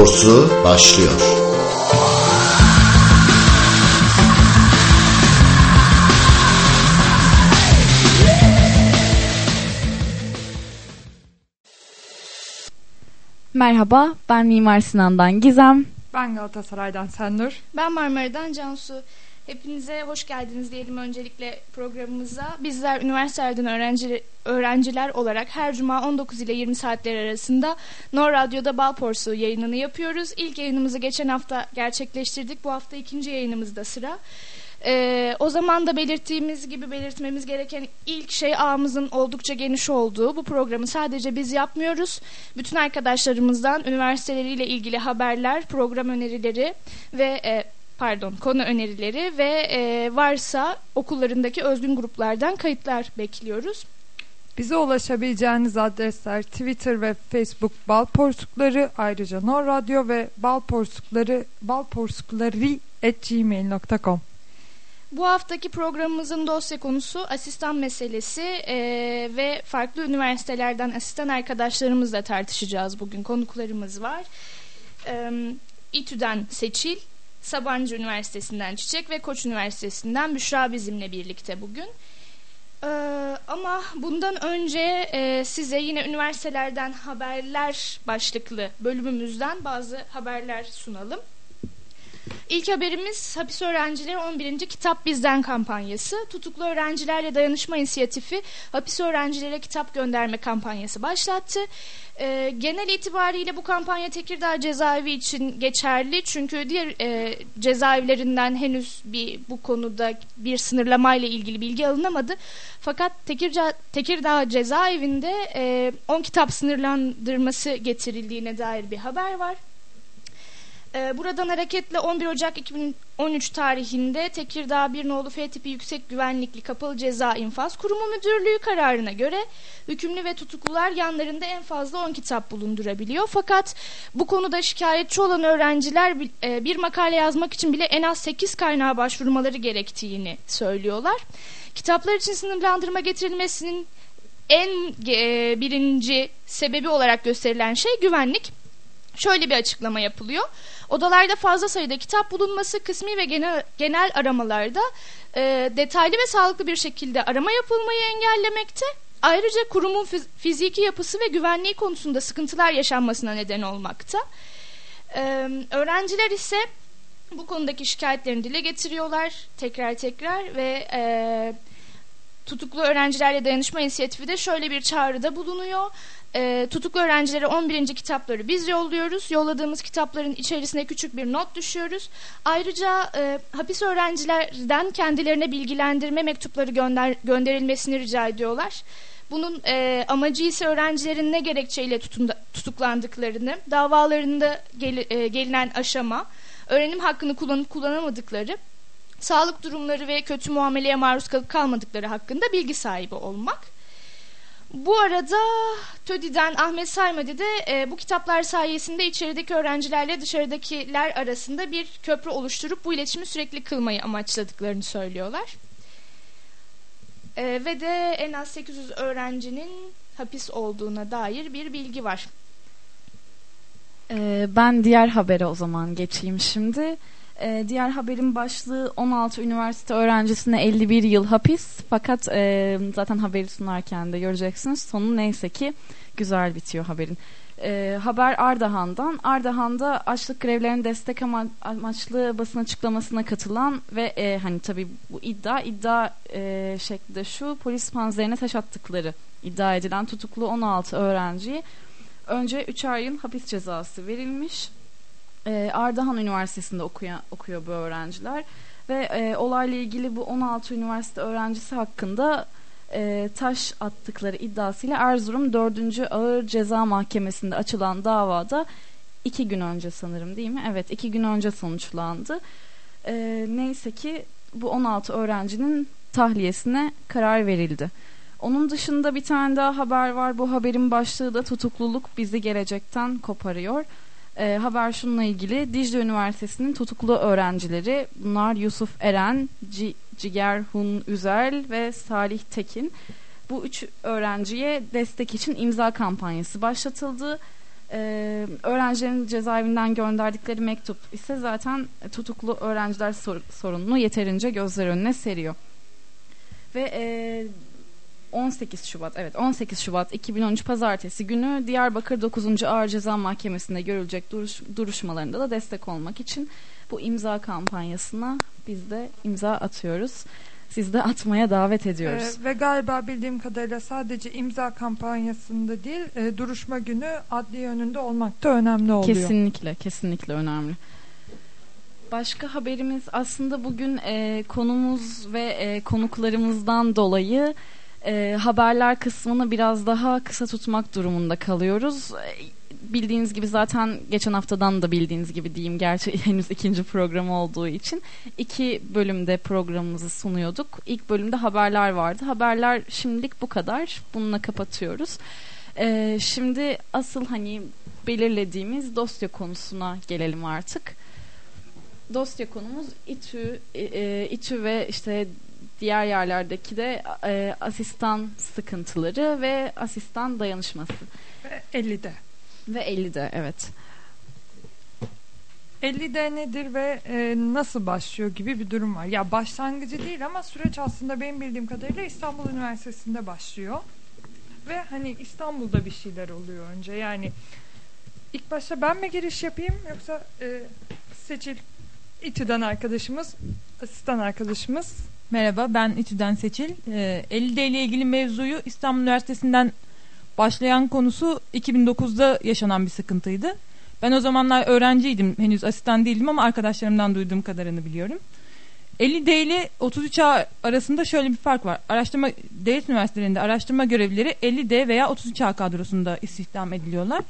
Porsu başlıyor. Merhaba, ben Mimar Sinan'dan Gizem. Ben Galatasaray'dan Sendur. Ben Marmara'dan Cansu. Hepinize hoş geldiniz diyelim öncelikle programımıza. Bizler üniversitelerden öğrenci, öğrenciler olarak her cuma 19 ile 20 saatler arasında Nor Radyo'da Balporsu yayınını yapıyoruz. İlk yayınımızı geçen hafta gerçekleştirdik. Bu hafta ikinci yayınımızda sıra. Ee, o zaman da belirttiğimiz gibi belirtmemiz gereken ilk şey ağımızın oldukça geniş olduğu. Bu programı sadece biz yapmıyoruz. Bütün arkadaşlarımızdan üniversiteleriyle ilgili haberler, program önerileri ve e, pardon konu önerileri ve e, varsa okullarındaki özgün gruplardan kayıtlar bekliyoruz. Bize ulaşabileceğiniz adresler Twitter ve Facebook Bal Porsukları ayrıca Nor Radyo ve Bal Porsukları balporsukları@gmail.com. Bu haftaki programımızın dosya konusu asistan meselesi e, ve farklı üniversitelerden asistan arkadaşlarımızla tartışacağız bugün. Konuklarımız var. E, İTÜ'den Seçil, Sabancı Üniversitesi'nden Çiçek ve Koç Üniversitesi'nden Büşra bizimle birlikte bugün. Ee, ama bundan önce e, size yine üniversitelerden haberler başlıklı bölümümüzden bazı haberler sunalım. İlk haberimiz hapis öğrencileri 11. Kitap Bizden kampanyası. Tutuklu öğrencilerle dayanışma inisiyatifi hapis öğrencilere kitap gönderme kampanyası başlattı. E, genel itibariyle bu kampanya Tekirdağ cezaevi için geçerli. Çünkü diğer e, cezaevlerinden henüz bir bu konuda bir sınırlamayla ilgili bilgi alınamadı. Fakat Tekirdağ, Tekirdağ cezaevinde e, 10 kitap sınırlandırması getirildiğine dair bir haber var. Ee, buradan hareketle 11 Ocak 2013 tarihinde Tekirdağ bir nolu F tipi yüksek güvenlikli kapalı ceza infaz kurumu müdürlüğü kararına göre hükümlü ve tutuklular yanlarında en fazla 10 kitap bulundurabiliyor. Fakat bu konuda şikayetçi olan öğrenciler e, bir makale yazmak için bile en az 8 kaynağa başvurmaları gerektiğini söylüyorlar. Kitaplar için sınırlandırma getirilmesinin en e, birinci sebebi olarak gösterilen şey güvenlik. Şöyle bir açıklama yapılıyor. Odalarda fazla sayıda kitap bulunması kısmi ve genel, genel aramalarda e, detaylı ve sağlıklı bir şekilde arama yapılmayı engellemekte. Ayrıca kurumun fiziki yapısı ve güvenliği konusunda sıkıntılar yaşanmasına neden olmakta. Ee, öğrenciler ise bu konudaki şikayetlerini dile getiriyorlar tekrar tekrar ve e, tutuklu öğrencilerle dayanışma inisiyatifi de şöyle bir çağrıda bulunuyor e, tutuklu öğrencilere 11. kitapları biz yolluyoruz. Yolladığımız kitapların içerisine küçük bir not düşüyoruz. Ayrıca e, hapis öğrencilerden kendilerine bilgilendirme mektupları gönder gönderilmesini rica ediyorlar. Bunun e, amacı ise öğrencilerin ne gerekçeyle tutunda, tutuklandıklarını, davalarında gel, e, gelinen aşama, öğrenim hakkını kullanıp kullanamadıkları, sağlık durumları ve kötü muameleye maruz kalıp kalmadıkları hakkında bilgi sahibi olmak. Bu arada TÖDİ'den Ahmet Saymadi de e, bu kitaplar sayesinde içerideki öğrencilerle dışarıdakiler arasında bir köprü oluşturup bu iletişimi sürekli kılmayı amaçladıklarını söylüyorlar. E, ve de en az 800 öğrencinin hapis olduğuna dair bir bilgi var. E, ben diğer habere o zaman geçeyim şimdi. E, diğer haberin başlığı 16 üniversite öğrencisine 51 yıl hapis. Fakat e, zaten haberi sunarken de göreceksiniz. Sonu neyse ki güzel bitiyor haberin. E, haber Ardahan'dan. Ardahan'da açlık grevlerine destek ama, amaçlı basın açıklamasına katılan ve e, hani tabii bu iddia iddia e, şeklinde şu polis panzerine taş attıkları iddia edilen tutuklu 16 öğrenciyi önce 3'er yıl hapis cezası verilmiş e, Ardahan Üniversitesi'nde okuyan, okuyor bu öğrenciler ve e, olayla ilgili bu 16 üniversite öğrencisi hakkında e, taş attıkları iddiasıyla Erzurum 4. Ağır Ceza Mahkemesi'nde açılan davada iki gün önce sanırım değil mi? Evet iki gün önce sonuçlandı. E, neyse ki bu 16 öğrencinin tahliyesine karar verildi. Onun dışında bir tane daha haber var. Bu haberin başlığı da tutukluluk bizi gelecekten koparıyor. E, haber şununla ilgili. Dicle Üniversitesi'nin tutuklu öğrencileri bunlar Yusuf Eren, C Ciger Hun Üzel ve Salih Tekin. Bu üç öğrenciye destek için imza kampanyası başlatıldı. Ee, öğrencilerin cezaevinden gönderdikleri mektup ise zaten tutuklu öğrenciler sor- sorununu yeterince gözler önüne seriyor. Ve e, 18 Şubat evet 18 Şubat 2013 Pazartesi günü Diyarbakır 9. Ağır Ceza Mahkemesi'nde görülecek duruş, duruşmalarında da destek olmak için bu imza kampanyasına biz de imza atıyoruz. Siz de atmaya davet ediyoruz. Ee, ve galiba bildiğim kadarıyla sadece imza kampanyasında değil e, duruşma günü adli önünde olmak da önemli oluyor. Kesinlikle, kesinlikle önemli. Başka haberimiz aslında bugün e, konumuz ve e, konuklarımızdan dolayı e, haberler kısmını biraz daha kısa tutmak durumunda kalıyoruz. E, bildiğiniz gibi zaten geçen haftadan da bildiğiniz gibi diyeyim gerçi henüz ikinci program olduğu için iki bölümde programımızı sunuyorduk. İlk bölümde haberler vardı. Haberler şimdilik bu kadar. Bununla kapatıyoruz. E, şimdi asıl hani belirlediğimiz dosya konusuna gelelim artık. Dosya konumuz İTÜ, e, e, İTÜ ve işte diğer yerlerdeki de e, asistan sıkıntıları ve asistan dayanışması. Ve 50'de. Ve 50'de evet. 50'de nedir ve e, nasıl başlıyor gibi bir durum var. Ya başlangıcı değil ama süreç aslında benim bildiğim kadarıyla İstanbul Üniversitesi'nde başlıyor. Ve hani İstanbul'da bir şeyler oluyor önce. Yani ilk başta ben mi giriş yapayım yoksa e, Seçil İTÜ'den arkadaşımız, asistan arkadaşımız Merhaba ben İTÜ'den Seçil. Ee, 50D ile ilgili mevzuyu İstanbul Üniversitesi'nden başlayan konusu 2009'da yaşanan bir sıkıntıydı. Ben o zamanlar öğrenciydim. Henüz asistan değildim ama arkadaşlarımdan duyduğum kadarını biliyorum. 50D ile 33A arasında şöyle bir fark var. Araştırma devlet üniversitelerinde araştırma görevlileri 50D veya 33A kadrosunda istihdam ediliyorlar.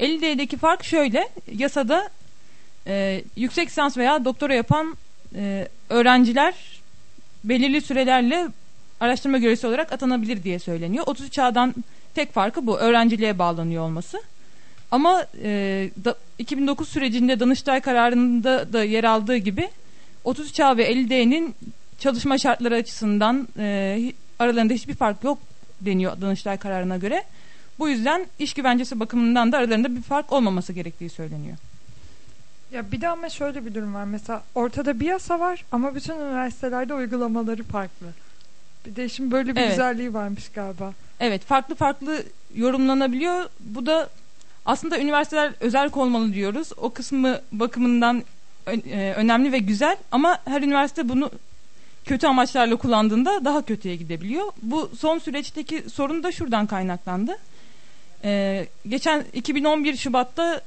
50D'deki fark şöyle. Yasada e, yüksek lisans veya doktora yapan e, öğrenciler belirli sürelerle araştırma görevlisi olarak atanabilir diye söyleniyor. 33 A'dan tek farkı bu. Öğrenciliğe bağlanıyor olması. Ama e, da, 2009 sürecinde Danıştay kararında da yer aldığı gibi 33 A ve 50D'nin çalışma şartları açısından e, aralarında hiçbir fark yok deniyor Danıştay kararına göre. Bu yüzden iş güvencesi bakımından da aralarında bir fark olmaması gerektiği söyleniyor. Ya bir de ama şöyle bir durum var. Mesela ortada bir yasa var ama bütün üniversitelerde uygulamaları farklı. Bir de şimdi böyle bir Evet. güzelliği varmış galiba. Evet farklı farklı yorumlanabiliyor. Bu da aslında üniversiteler özel olmalı diyoruz. O kısmı bakımından e, önemli ve güzel ama her üniversite bunu kötü amaçlarla kullandığında daha kötüye gidebiliyor. Bu son süreçteki sorun da şuradan kaynaklandı. Ee, geçen 2011 Şubat'ta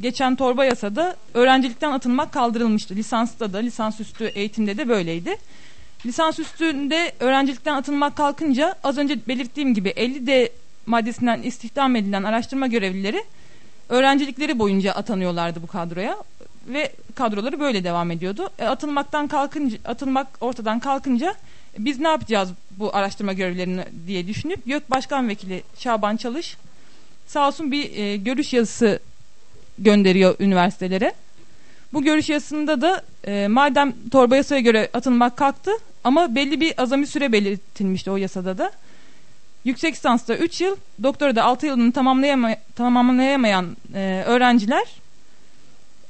geçen torba yasada öğrencilikten atılmak kaldırılmıştı. Lisansta da lisansüstü eğitimde de böyleydi. Lisansüstünde öğrencilikten atılmak kalkınca az önce belirttiğim gibi 50D maddesinden istihdam edilen araştırma görevlileri öğrencilikleri boyunca atanıyorlardı bu kadroya ve kadroları böyle devam ediyordu. E, atılmaktan kalkınca atılmak ortadan kalkınca biz ne yapacağız bu araştırma görevlilerini diye düşünüp YÖK Başkan Vekili Şaban Çalış sağ olsun bir e, görüş yazısı gönderiyor üniversitelere. Bu görüş yazısında da e, madem torba yasaya göre atılmak kalktı ama belli bir azami süre belirtilmişti o yasada da. Yüksek lisansta 3 yıl, doktora da 6 yılını tamamlayama, tamamlayamayan e, öğrenciler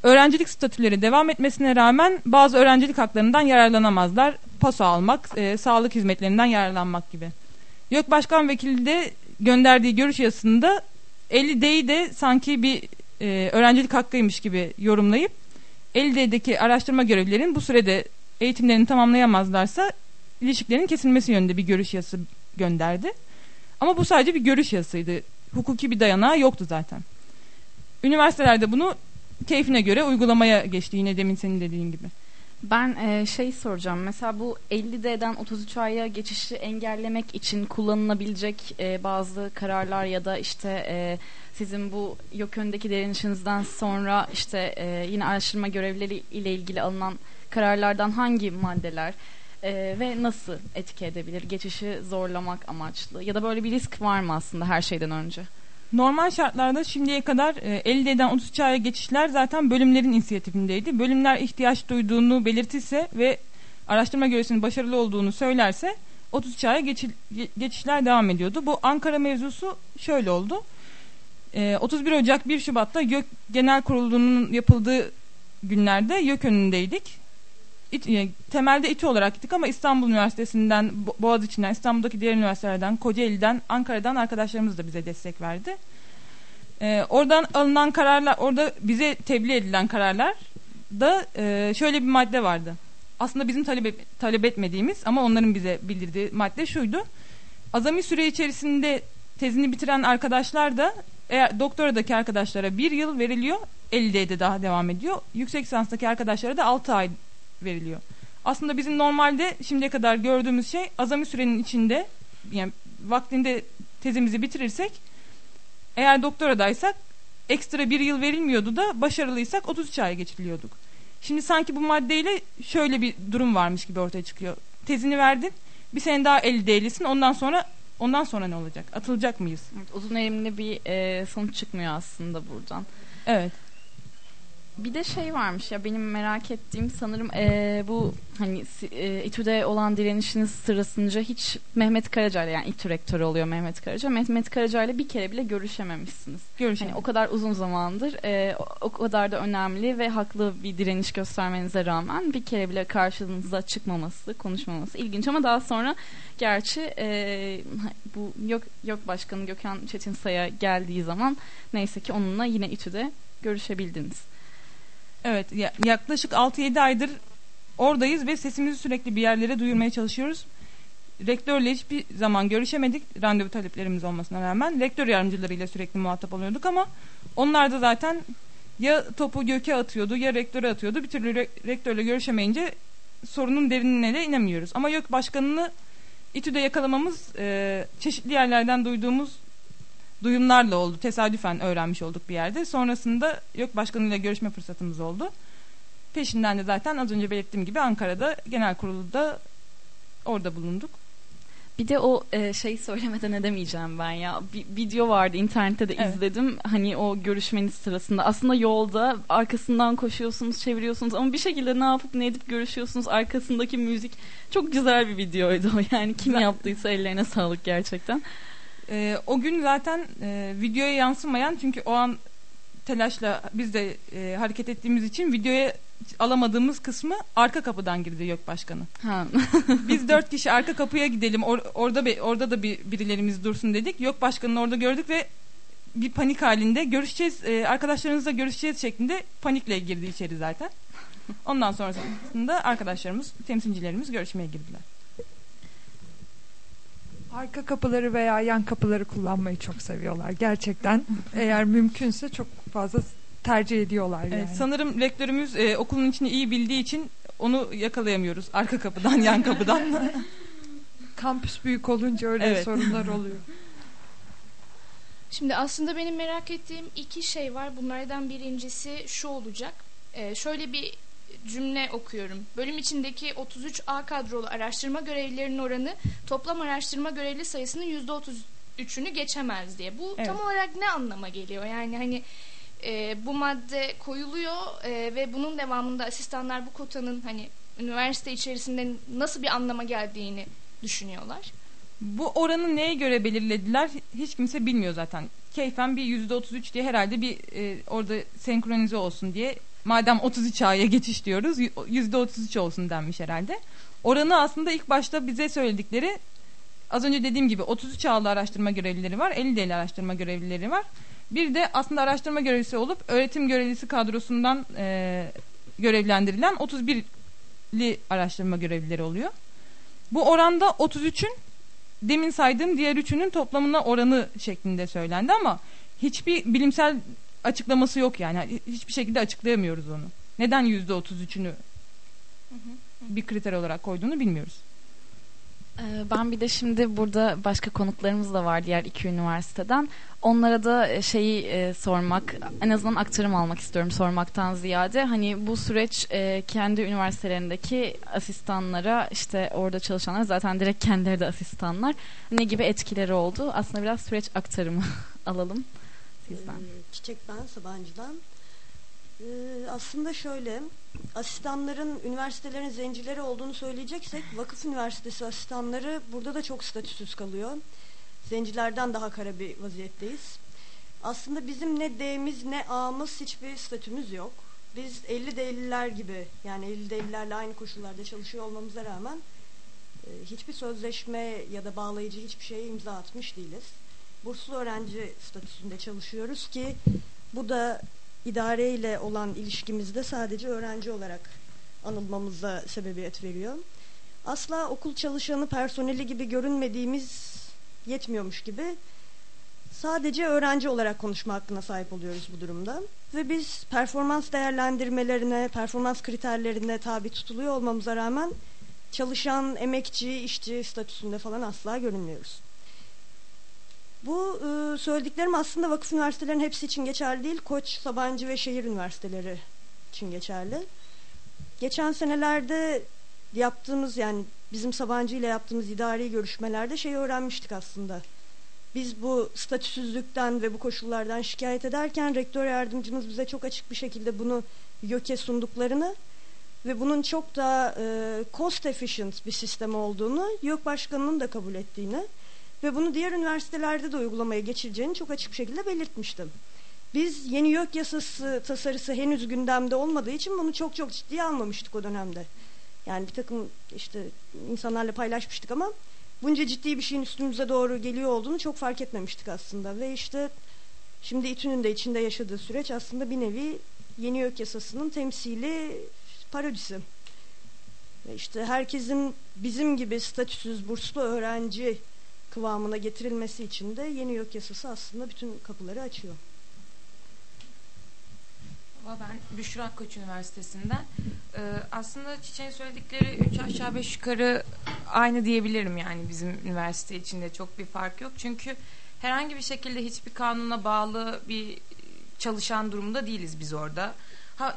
öğrencilik statüleri devam etmesine rağmen bazı öğrencilik haklarından yararlanamazlar. Paso almak, e, sağlık hizmetlerinden yararlanmak gibi. YÖK Başkan Vekili de gönderdiği görüş yazısında 50D'yi de sanki bir e, öğrencilik hakkıymış gibi yorumlayıp 50D'deki araştırma görevlilerin bu sürede eğitimlerini tamamlayamazlarsa ilişkilerin kesilmesi yönünde bir görüş yazısı gönderdi. Ama bu sadece bir görüş yazısıydı. Hukuki bir dayanağı yoktu zaten. Üniversitelerde bunu keyfine göre uygulamaya geçti yine demin senin dediğin gibi. Ben e, şey soracağım. Mesela bu 50D'den 33 aya geçişi engellemek için kullanılabilecek e, bazı kararlar ya da işte e, sizin bu yok öndeki direnişinizden sonra işte e, yine araştırma görevlileri ile ilgili alınan kararlardan hangi maddeler e, ve nasıl etki edebilir? Geçişi zorlamak amaçlı ya da böyle bir risk var mı aslında her şeyden önce? Normal şartlarda şimdiye kadar e, 50D'den 33 aya geçişler zaten bölümlerin inisiyatifindeydi. Bölümler ihtiyaç duyduğunu belirtirse ve araştırma görevlisinin başarılı olduğunu söylerse 33 aya geçişler devam ediyordu. Bu Ankara mevzusu şöyle oldu. E, 31 Ocak 1 Şubat'ta YÖK Genel Kurulu'nun yapıldığı günlerde YÖK önündeydik. İ, e, temelde İTÜ olarak gittik ama İstanbul Üniversitesi'nden, Bo- Boğaziçi'nden, İstanbul'daki diğer üniversitelerden, Kocaeli'den, Ankara'dan arkadaşlarımız da bize destek verdi. E, oradan alınan kararlar, orada bize tebliğ edilen kararlar da e, şöyle bir madde vardı. Aslında bizim talep, talep etmediğimiz ama onların bize bildirdiği madde şuydu. Azami süre içerisinde tezini bitiren arkadaşlar da eğer doktoradaki arkadaşlara bir yıl veriliyor, 50'de daha devam ediyor. Yüksek lisanstaki arkadaşlara da 6 ay veriliyor. Aslında bizim normalde şimdiye kadar gördüğümüz şey azami sürenin içinde yani vaktinde tezimizi bitirirsek eğer doktoradaysak ekstra bir yıl verilmiyordu da başarılıysak 33 ay geçiriyorduk. Şimdi sanki bu maddeyle şöyle bir durum varmış gibi ortaya çıkıyor. Tezini verdin bir sene daha 50 değilsin ondan sonra ondan sonra ne olacak? Atılacak mıyız? Evet, uzun erimli bir e, sonuç çıkmıyor aslında buradan. Evet. Bir de şey varmış ya benim merak ettiğim sanırım e, bu hani e, İTÜ'de olan direnişiniz sırasınca hiç Mehmet Karaca ile yani İTÜ rektörü oluyor Mehmet Karaca. Mehmet Karaca ile bir kere bile görüşememişsiniz. Görüşelim. Hani o kadar uzun zamandır e, o, o kadar da önemli ve haklı bir direniş göstermenize rağmen bir kere bile karşınıza çıkmaması, konuşmaması ilginç ama daha sonra gerçi e, bu yok yok başkanı Gökhan Çetinsay'a geldiği zaman neyse ki onunla yine İTÜ'de görüşebildiniz. Evet ya- yaklaşık 6-7 aydır oradayız ve sesimizi sürekli bir yerlere duyurmaya çalışıyoruz. Rektörle hiçbir zaman görüşemedik randevu taleplerimiz olmasına rağmen. Rektör yardımcılarıyla sürekli muhatap oluyorduk ama onlar da zaten ya topu göke atıyordu ya rektöre atıyordu. Bir türlü re- rektörle görüşemeyince sorunun derinine de inemiyoruz. Ama YÖK başkanını İTÜ'de yakalamamız e, çeşitli yerlerden duyduğumuz duyumlarla oldu. Tesadüfen öğrenmiş olduk bir yerde. Sonrasında YÖK başkanıyla görüşme fırsatımız oldu. Peşinden de zaten az önce belirttiğim gibi Ankara'da genel kurulda orada bulunduk. Bir de o e, şeyi söylemeden edemeyeceğim ben ya. Bir video vardı internette de Evet. izledim. Hani o görüşmeniz sırasında. Aslında yolda arkasından koşuyorsunuz, çeviriyorsunuz ama bir şekilde ne yapıp ne edip görüşüyorsunuz. Arkasındaki müzik çok güzel bir videoydu o. Yani kim yaptıysa ellerine sağlık gerçekten. Ee, o gün zaten e, videoya yansımayan çünkü o an telaşla biz de e, hareket ettiğimiz için videoya alamadığımız kısmı arka kapıdan girdi YÖK başkanı. Ha. Biz dört kişi arka kapıya gidelim. Or- orada be- orada da bir birilerimiz dursun dedik. Yok başkanını orada gördük ve bir panik halinde görüşeceğiz e, arkadaşlarınızla görüşeceğiz şeklinde panikle girdi içeri zaten. Ondan sonrasında arkadaşlarımız, temsilcilerimiz görüşmeye girdiler. Arka kapıları veya yan kapıları kullanmayı çok seviyorlar. Gerçekten eğer mümkünse çok fazla tercih ediyorlar yani. Evet, sanırım rektörümüz e, okulun içini iyi bildiği için onu yakalayamıyoruz arka kapıdan, yan kapıdan. Kampüs büyük olunca öyle Evet. sorunlar oluyor. Şimdi aslında benim merak ettiğim iki şey var. Bunlardan birincisi şu olacak. Ee, şöyle bir cümle okuyorum. Bölüm içindeki 33A kadrolu araştırma görevlilerinin oranı toplam araştırma görevli sayısının %33'ünü geçemez diye. Bu Evet. tam olarak ne anlama geliyor? Yani hani e, bu madde koyuluyor e, ve bunun devamında asistanlar bu kotanın hani üniversite içerisinde nasıl bir anlama geldiğini düşünüyorlar. Bu oranı neye göre belirlediler hiç kimse bilmiyor zaten. Keyfen bir yüzde otuz üç diye herhalde bir e, orada senkronize olsun diye madem 33 A'ya geçiş diyoruz yüzde otuz üç olsun denmiş herhalde. Oranı aslında ilk başta bize söyledikleri az önce dediğim gibi 33 A'lı araştırma görevlileri var 50 D'li araştırma görevlileri var. Bir de aslında araştırma görevlisi olup öğretim görevlisi kadrosundan e, görevlendirilen 31'li araştırma görevlileri oluyor. Bu oranda 33'ün demin saydığım diğer üçünün toplamına oranı şeklinde söylendi ama hiçbir bilimsel açıklaması yok yani. Hiçbir şekilde açıklayamıyoruz onu. Neden yüzde otuz üçünü bir kriter olarak koyduğunu bilmiyoruz. Ee, Ben bir de şimdi burada başka konuklarımız da var diğer iki üniversiteden. Onlara da e, şeyi e, sormak, en azından aktarım almak istiyorum sormaktan ziyade. Hani bu süreç e, kendi üniversitelerindeki asistanlara, işte orada çalışanlar zaten direkt kendileri de asistanlar. Ne gibi etkileri oldu? Aslında biraz süreç aktarımı alalım sizden. Çiçek ben Sabancı'dan. Ee, aslında şöyle, asistanların üniversitelerin zencileri olduğunu söyleyeceksek, Vakıf Üniversitesi asistanları burada da çok statüsüz kalıyor. Zencilerden daha kara bir vaziyetteyiz. Aslında bizim ne D'miz ne A'mız hiçbir statümüz yok. Biz 50 D'liler gibi yani 50 D'lilerle aynı koşullarda çalışıyor olmamıza rağmen e, hiçbir sözleşme ya da bağlayıcı hiçbir şeye imza atmış değiliz. Burslu öğrenci statüsünde çalışıyoruz ki bu da idareyle olan ilişkimizde sadece öğrenci olarak anılmamıza sebebiyet veriyor. Asla okul çalışanı personeli gibi görünmediğimiz yetmiyormuş gibi sadece öğrenci olarak konuşma hakkına sahip oluyoruz bu durumda. Ve biz performans değerlendirmelerine, performans kriterlerine tabi tutuluyor olmamıza rağmen çalışan, emekçi, işçi statüsünde falan asla görünmüyoruz. Bu e, söylediklerim aslında vakıf üniversitelerinin hepsi için geçerli değil. Koç, Sabancı ve şehir üniversiteleri için geçerli. Geçen senelerde yaptığımız yani bizim Sabancı ile yaptığımız idari görüşmelerde şeyi öğrenmiştik aslında. Biz bu statüsüzlükten ve bu koşullardan şikayet ederken rektör yardımcımız bize çok açık bir şekilde bunu YÖK'e sunduklarını ve bunun çok daha e, cost efficient bir sistem olduğunu YÖK Başkanı'nın da kabul ettiğini ve bunu diğer üniversitelerde de uygulamaya geçireceğini çok açık bir şekilde belirtmiştim. Biz yeni YÖK yasası tasarısı henüz gündemde olmadığı için bunu çok çok ciddiye almamıştık o dönemde. Yani bir takım işte insanlarla paylaşmıştık ama bunca ciddi bir şeyin üstümüze doğru geliyor olduğunu çok fark etmemiştik aslında. Ve işte şimdi İTÜ'nün de içinde yaşadığı süreç aslında bir nevi yeni YÖK yasasının temsili parodisi. Ve işte herkesin bizim gibi statüsüz burslu öğrenci kıvamına getirilmesi için de yeni YÖK yasası aslında bütün kapıları açıyor. Ben Büşra Koç Üniversitesi'nden. Ee, aslında Çiçek'in söyledikleri üç aşağı beş yukarı aynı diyebilirim yani bizim üniversite içinde çok bir fark yok. Çünkü herhangi bir şekilde hiçbir kanuna bağlı bir çalışan durumda değiliz biz orada.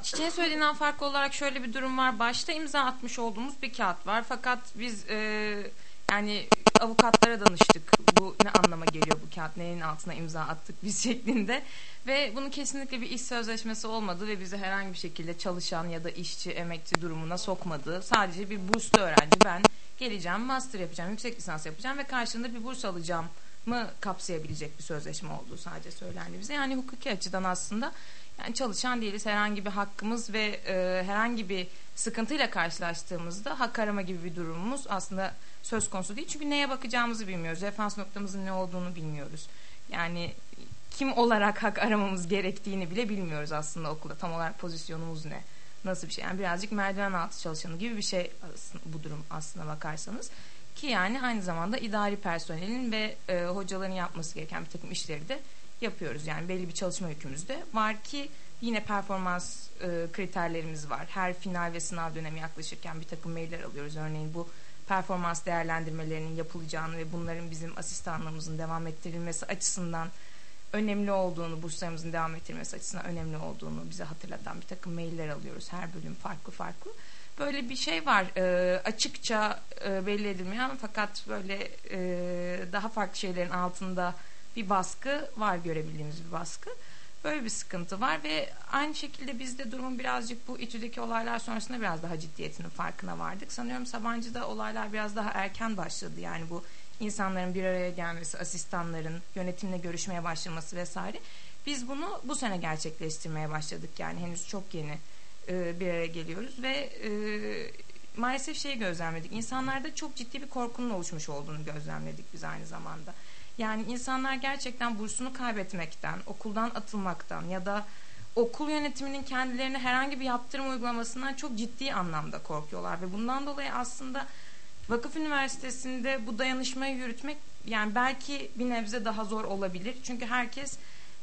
Çiçek'in söylediğinden farklı olarak şöyle bir durum var. Başta imza atmış olduğumuz bir kağıt var. Fakat biz e, yani avukatlara danıştık. Bu ne anlama geliyor bu kağıt neyin altına imza attık biz şeklinde. Ve bunun kesinlikle bir iş sözleşmesi olmadı ve bizi herhangi bir şekilde çalışan ya da işçi, emekçi durumuna sokmadı. Sadece bir burslu öğrenci ben geleceğim, master yapacağım, yüksek lisans yapacağım ve karşılığında bir burs alacağım mı kapsayabilecek bir sözleşme olduğu sadece söylendi bize. Yani hukuki açıdan aslında yani çalışan değiliz. Herhangi bir hakkımız ve e, herhangi bir sıkıntıyla karşılaştığımızda hak arama gibi bir durumumuz aslında söz konusu değil. Çünkü neye bakacağımızı bilmiyoruz. Referans noktamızın ne olduğunu bilmiyoruz. Yani kim olarak hak aramamız gerektiğini bile bilmiyoruz aslında okulda. Tam olarak pozisyonumuz ne? Nasıl bir şey? Yani birazcık merdiven altı çalışanı gibi bir şey bu durum aslına bakarsanız. Ki yani aynı zamanda idari personelin ve e, hocaların yapması gereken bir takım işleri de yapıyoruz. Yani belli bir çalışma yükümüz de var ki yine performans e, kriterlerimiz var. Her final ve sınav dönemi yaklaşırken bir takım mailler alıyoruz. Örneğin bu performans değerlendirmelerinin yapılacağını ve bunların bizim asistanlığımızın devam ettirilmesi açısından önemli olduğunu, burslarımızın devam ettirilmesi açısından önemli olduğunu bize hatırlatan bir takım mailler alıyoruz. Her bölüm farklı farklı. Böyle bir şey var. E, açıkça e, belli edilmeyen fakat böyle e, daha farklı şeylerin altında bir baskı var görebildiğimiz bir baskı. Böyle bir sıkıntı var ve aynı şekilde biz de durumun birazcık bu İTÜ'deki olaylar sonrasında biraz daha ciddiyetinin farkına vardık. Sanıyorum Sabancı'da olaylar biraz daha erken başladı. Yani bu insanların bir araya gelmesi, asistanların yönetimle görüşmeye başlaması vesaire. Biz bunu bu sene gerçekleştirmeye başladık. Yani henüz çok yeni e, bir araya geliyoruz ve e, maalesef şeyi gözlemledik. İnsanlarda çok ciddi bir korkunun oluşmuş olduğunu gözlemledik biz aynı zamanda. Yani insanlar gerçekten bursunu kaybetmekten, okuldan atılmaktan ya da okul yönetiminin kendilerine herhangi bir yaptırım uygulamasından çok ciddi anlamda korkuyorlar ve bundan dolayı aslında Vakıf Üniversitesi'nde bu dayanışmayı yürütmek yani belki bir nebze daha zor olabilir. Çünkü herkes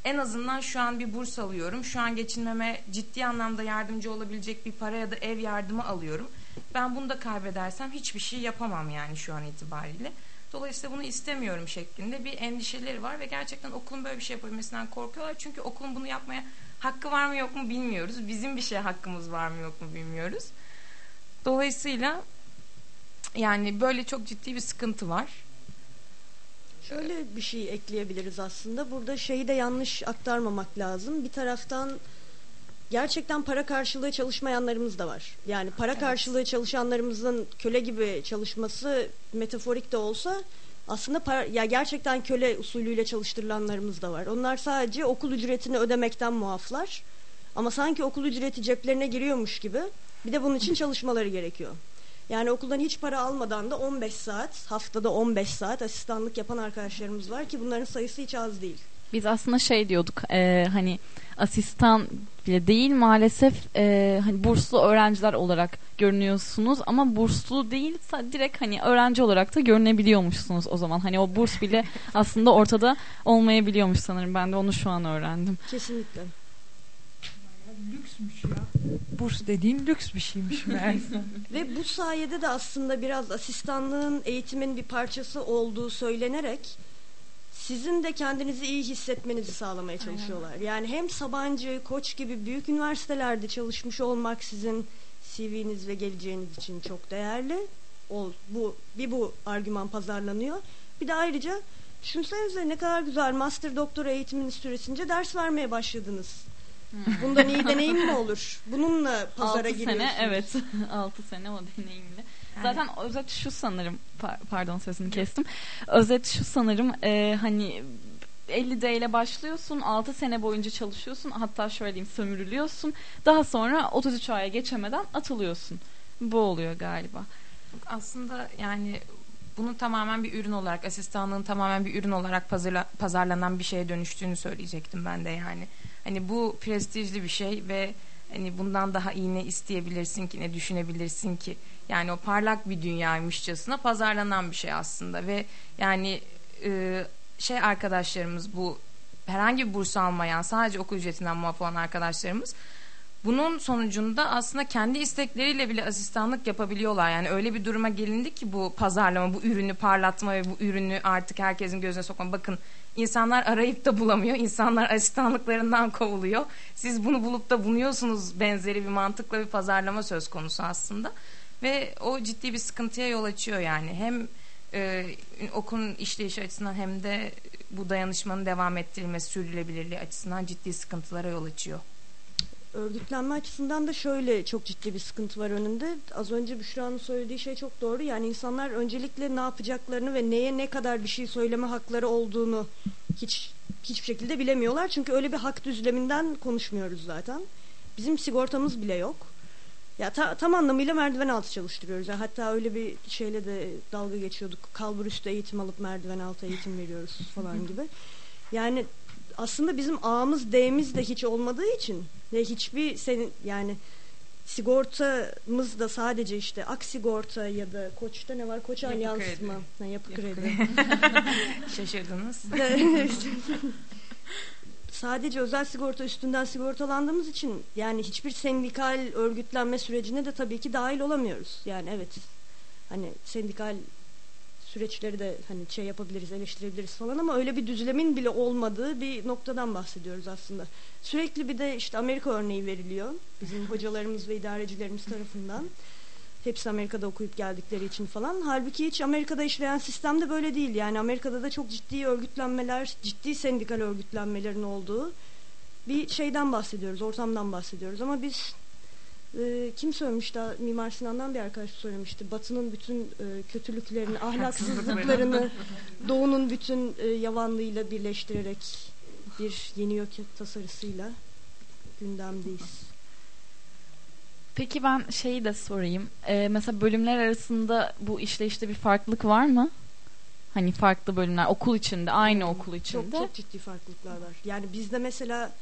en azından şu an bir burs alıyorum. Şu an geçinmeme ciddi anlamda yardımcı olabilecek bir para ya da ev yardımı alıyorum. Ben bunu da kaybedersem hiçbir şey yapamam yani şu an itibariyle. Dolayısıyla bunu istemiyorum şeklinde bir endişeleri var ve gerçekten okulun böyle bir şey yapabilmesinden korkuyorlar. Çünkü okulun bunu yapmaya hakkı var mı yok mu bilmiyoruz. Bizim bir şey hakkımız var mı yok mu bilmiyoruz. Dolayısıyla yani böyle çok ciddi bir sıkıntı var. Şöyle bir şey ekleyebiliriz aslında. Burada şeyi de yanlış aktarmamak lazım. Bir taraftan gerçekten para karşılığı çalışmayanlarımız da var. Yani para evet. karşılığı çalışanlarımızın köle gibi çalışması metaforik de olsa aslında para, ya gerçekten köle usulüyle çalıştırılanlarımız da var. Onlar sadece okul ücretini ödemekten muaflar. Ama sanki okul ücreti ceplerine giriyormuş gibi bir de bunun için çalışmaları gerekiyor. Yani okuldan hiç para almadan da 15 saat, haftada 15 saat asistanlık yapan arkadaşlarımız var ki bunların sayısı hiç az değil. Biz aslında şey diyorduk e, hani asistan bile değil maalesef e, hani burslu öğrenciler olarak görünüyorsunuz ama burslu değil direkt hani öğrenci olarak da görünebiliyormuşsunuz o zaman. Hani o burs bile aslında ortada olmayabiliyormuş sanırım. Ben de onu şu an öğrendim. Kesinlikle. Lüksmüş ya. Burs dediğin lüks bir şeymiş meğerse. Ve bu sayede de aslında biraz asistanlığın eğitimin bir parçası olduğu söylenerek sizin de kendinizi iyi hissetmenizi sağlamaya çalışıyorlar. Aynen. Yani hem Sabancı, Koç gibi büyük üniversitelerde çalışmış olmak sizin CV'niz ve geleceğiniz için çok değerli. O, bu bir bu argüman pazarlanıyor. Bir de ayrıca düşünsenize ne kadar güzel master doktora eğitiminiz süresince ders vermeye başladınız. Hmm. Bundan iyi deneyim mi olur? Bununla pazara giriyorsunuz. sene evet. 6 sene o deneyimle. Zaten özet şu sanırım pardon sözünü kestim. Özet şu sanırım e, hani 50 D ile başlıyorsun 6 sene boyunca çalışıyorsun hatta şöyle diyeyim sömürülüyorsun. Daha sonra 33 aya geçemeden atılıyorsun. Bu oluyor galiba. Aslında yani bunu tamamen bir ürün olarak asistanlığın tamamen bir ürün olarak pazarla, pazarlanan bir şeye dönüştüğünü söyleyecektim ben de yani. Hani bu prestijli bir şey ve hani bundan daha iyi ne isteyebilirsin ki ne düşünebilirsin ki? Yani o parlak bir dünyaymışçasına pazarlanan bir şey aslında ve yani e, şey arkadaşlarımız bu herhangi bir burs almayan sadece okul ücretinden muaf olan arkadaşlarımız bunun sonucunda aslında kendi istekleriyle bile asistanlık yapabiliyorlar. Yani öyle bir duruma gelindi ki bu pazarlama, bu ürünü parlatma ve bu ürünü artık herkesin gözüne sokma. Bakın insanlar arayıp da bulamıyor. İnsanlar asistanlıklarından kovuluyor. Siz bunu bulup da buluyorsunuz benzeri bir mantıkla bir pazarlama söz konusu aslında. Ve o ciddi bir sıkıntıya yol açıyor yani. Hem e, okulun işleyişi açısından hem de bu dayanışmanın devam ettirilmesi, sürdürülebilirliği açısından ciddi sıkıntılara yol açıyor. Örgütlenme açısından da şöyle çok ciddi bir sıkıntı var önünde. Az önce Büşra'nın söylediği şey çok doğru. Yani insanlar öncelikle ne yapacaklarını ve neye ne kadar bir şey söyleme hakları olduğunu hiç hiçbir şekilde bilemiyorlar. Çünkü öyle bir hak düzleminden konuşmuyoruz zaten. Bizim sigortamız bile yok. Ya ta, tam anlamıyla merdiven altı çalıştırıyoruz. Yani hatta öyle bir şeyle de dalga geçiyorduk. Kalbur üstü eğitim alıp merdiven altı eğitim veriyoruz falan gibi. Yani aslında bizim ağımız D'miz de hiç olmadığı için ve hiçbir senin yani sigortamız da sadece işte ak sigorta ya da koçta ne var koç alyans mı? Ne, yapı, yapı kredi. Şaşırdınız. sadece özel sigorta üstünden sigortalandığımız için yani hiçbir sendikal örgütlenme sürecine de tabii ki dahil olamıyoruz. Yani evet hani sendikal süreçleri de hani şey yapabiliriz, eleştirebiliriz falan ama öyle bir düzlemin bile olmadığı bir noktadan bahsediyoruz aslında. Sürekli bir de işte Amerika örneği veriliyor bizim hocalarımız ve idarecilerimiz tarafından. Hepsi Amerika'da okuyup geldikleri için falan. Halbuki hiç Amerika'da işleyen sistem de böyle değil. Yani Amerika'da da çok ciddi örgütlenmeler, ciddi sendikal örgütlenmelerin olduğu bir şeyden bahsediyoruz, ortamdan bahsediyoruz. Ama biz e, kim söylemişti? Mimar Sinan'dan bir arkadaş söylemişti. Batı'nın bütün e, kötülüklerini, ahlaksızlıklarını Doğu'nun bütün e, yavanlığıyla birleştirerek bir yeni yok tasarısıyla gündemdeyiz. Peki ben şeyi de sorayım. Ee, mesela bölümler arasında bu işleyişte bir farklılık var mı? Hani farklı bölümler okul içinde, aynı hmm, okul içinde. Çok çok ciddi farklılıklar var. Yani bizde mesela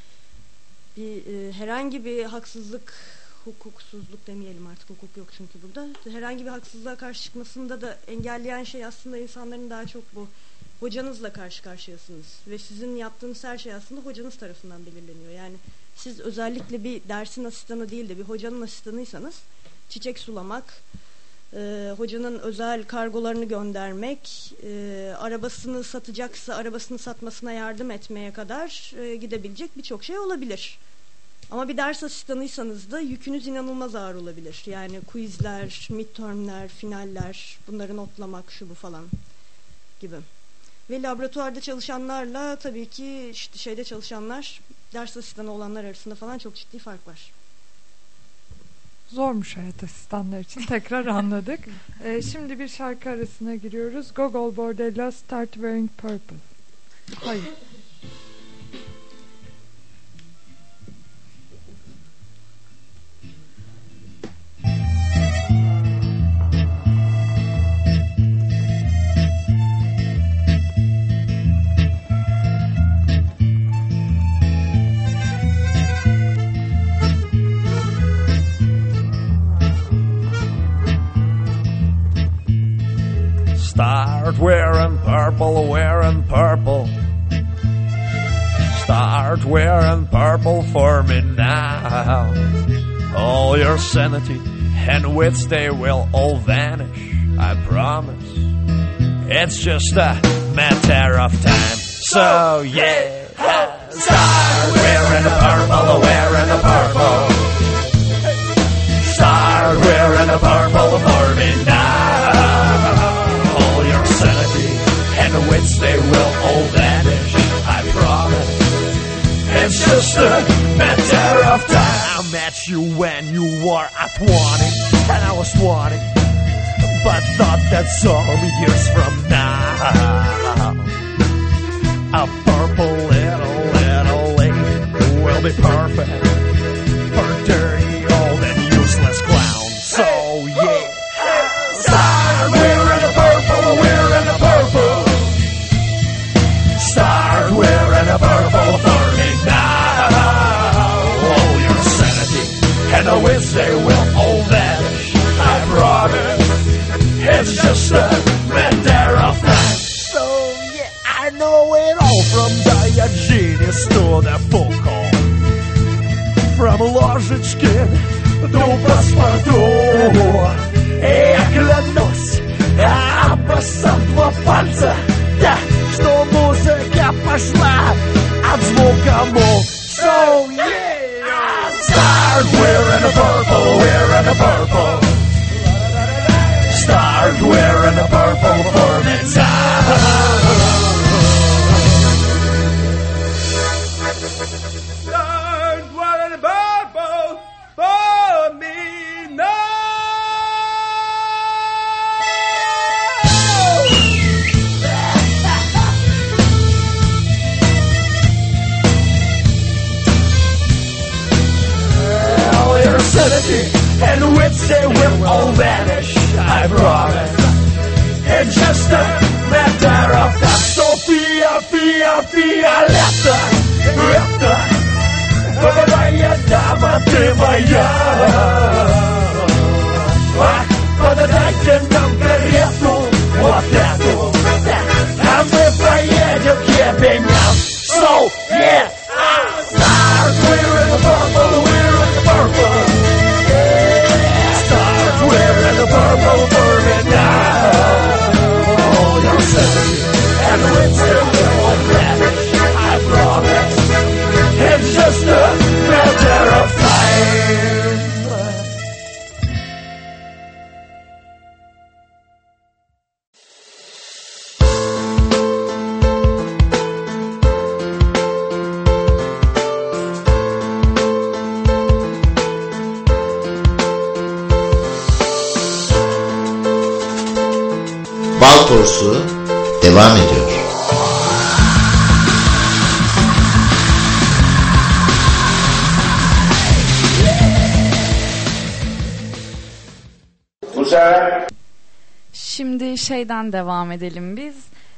bir e, herhangi bir haksızlık, hukuksuzluk demeyelim artık hukuk yok çünkü burada. Herhangi bir haksızlığa karşı çıkmasında da engelleyen şey aslında insanların daha çok bu hocanızla karşı karşıyasınız ve sizin yaptığınız her şey aslında hocanız tarafından belirleniyor. Yani siz özellikle bir dersin asistanı değil de bir hocanın asistanıysanız çiçek sulamak, e, hocanın özel kargolarını göndermek, e, arabasını satacaksa arabasını satmasına yardım etmeye kadar e, gidebilecek birçok şey olabilir. Ama bir ders asistanıysanız da yükünüz inanılmaz ağır olabilir. Yani quizler, midtermler, finaller, bunları notlamak, şu bu falan gibi. Ve laboratuvarda çalışanlarla tabii ki işte şeyde çalışanlar ders asistanı olanlar arasında falan çok ciddi fark var. Zormuş hayat asistanlar için tekrar anladık. Ee, şimdi bir şarkı arasına giriyoruz. Gogol Bordello Start Wearing Purple. Hayır. Now. All your sanity and wits, they will all vanish, I promise. It's just a matter of time. So, yeah, start wearing a purple, wearing a purple. Start wearing a purple for me now. All your sanity and wits, they will all vanish, I promise. It's just a you when you were at 20, and I was 20, but thought that's all years from now. A purple little, little lady will be perfect for dirty, ложечки, ну посмотрю. Şimdi şeyden devam edelim biz.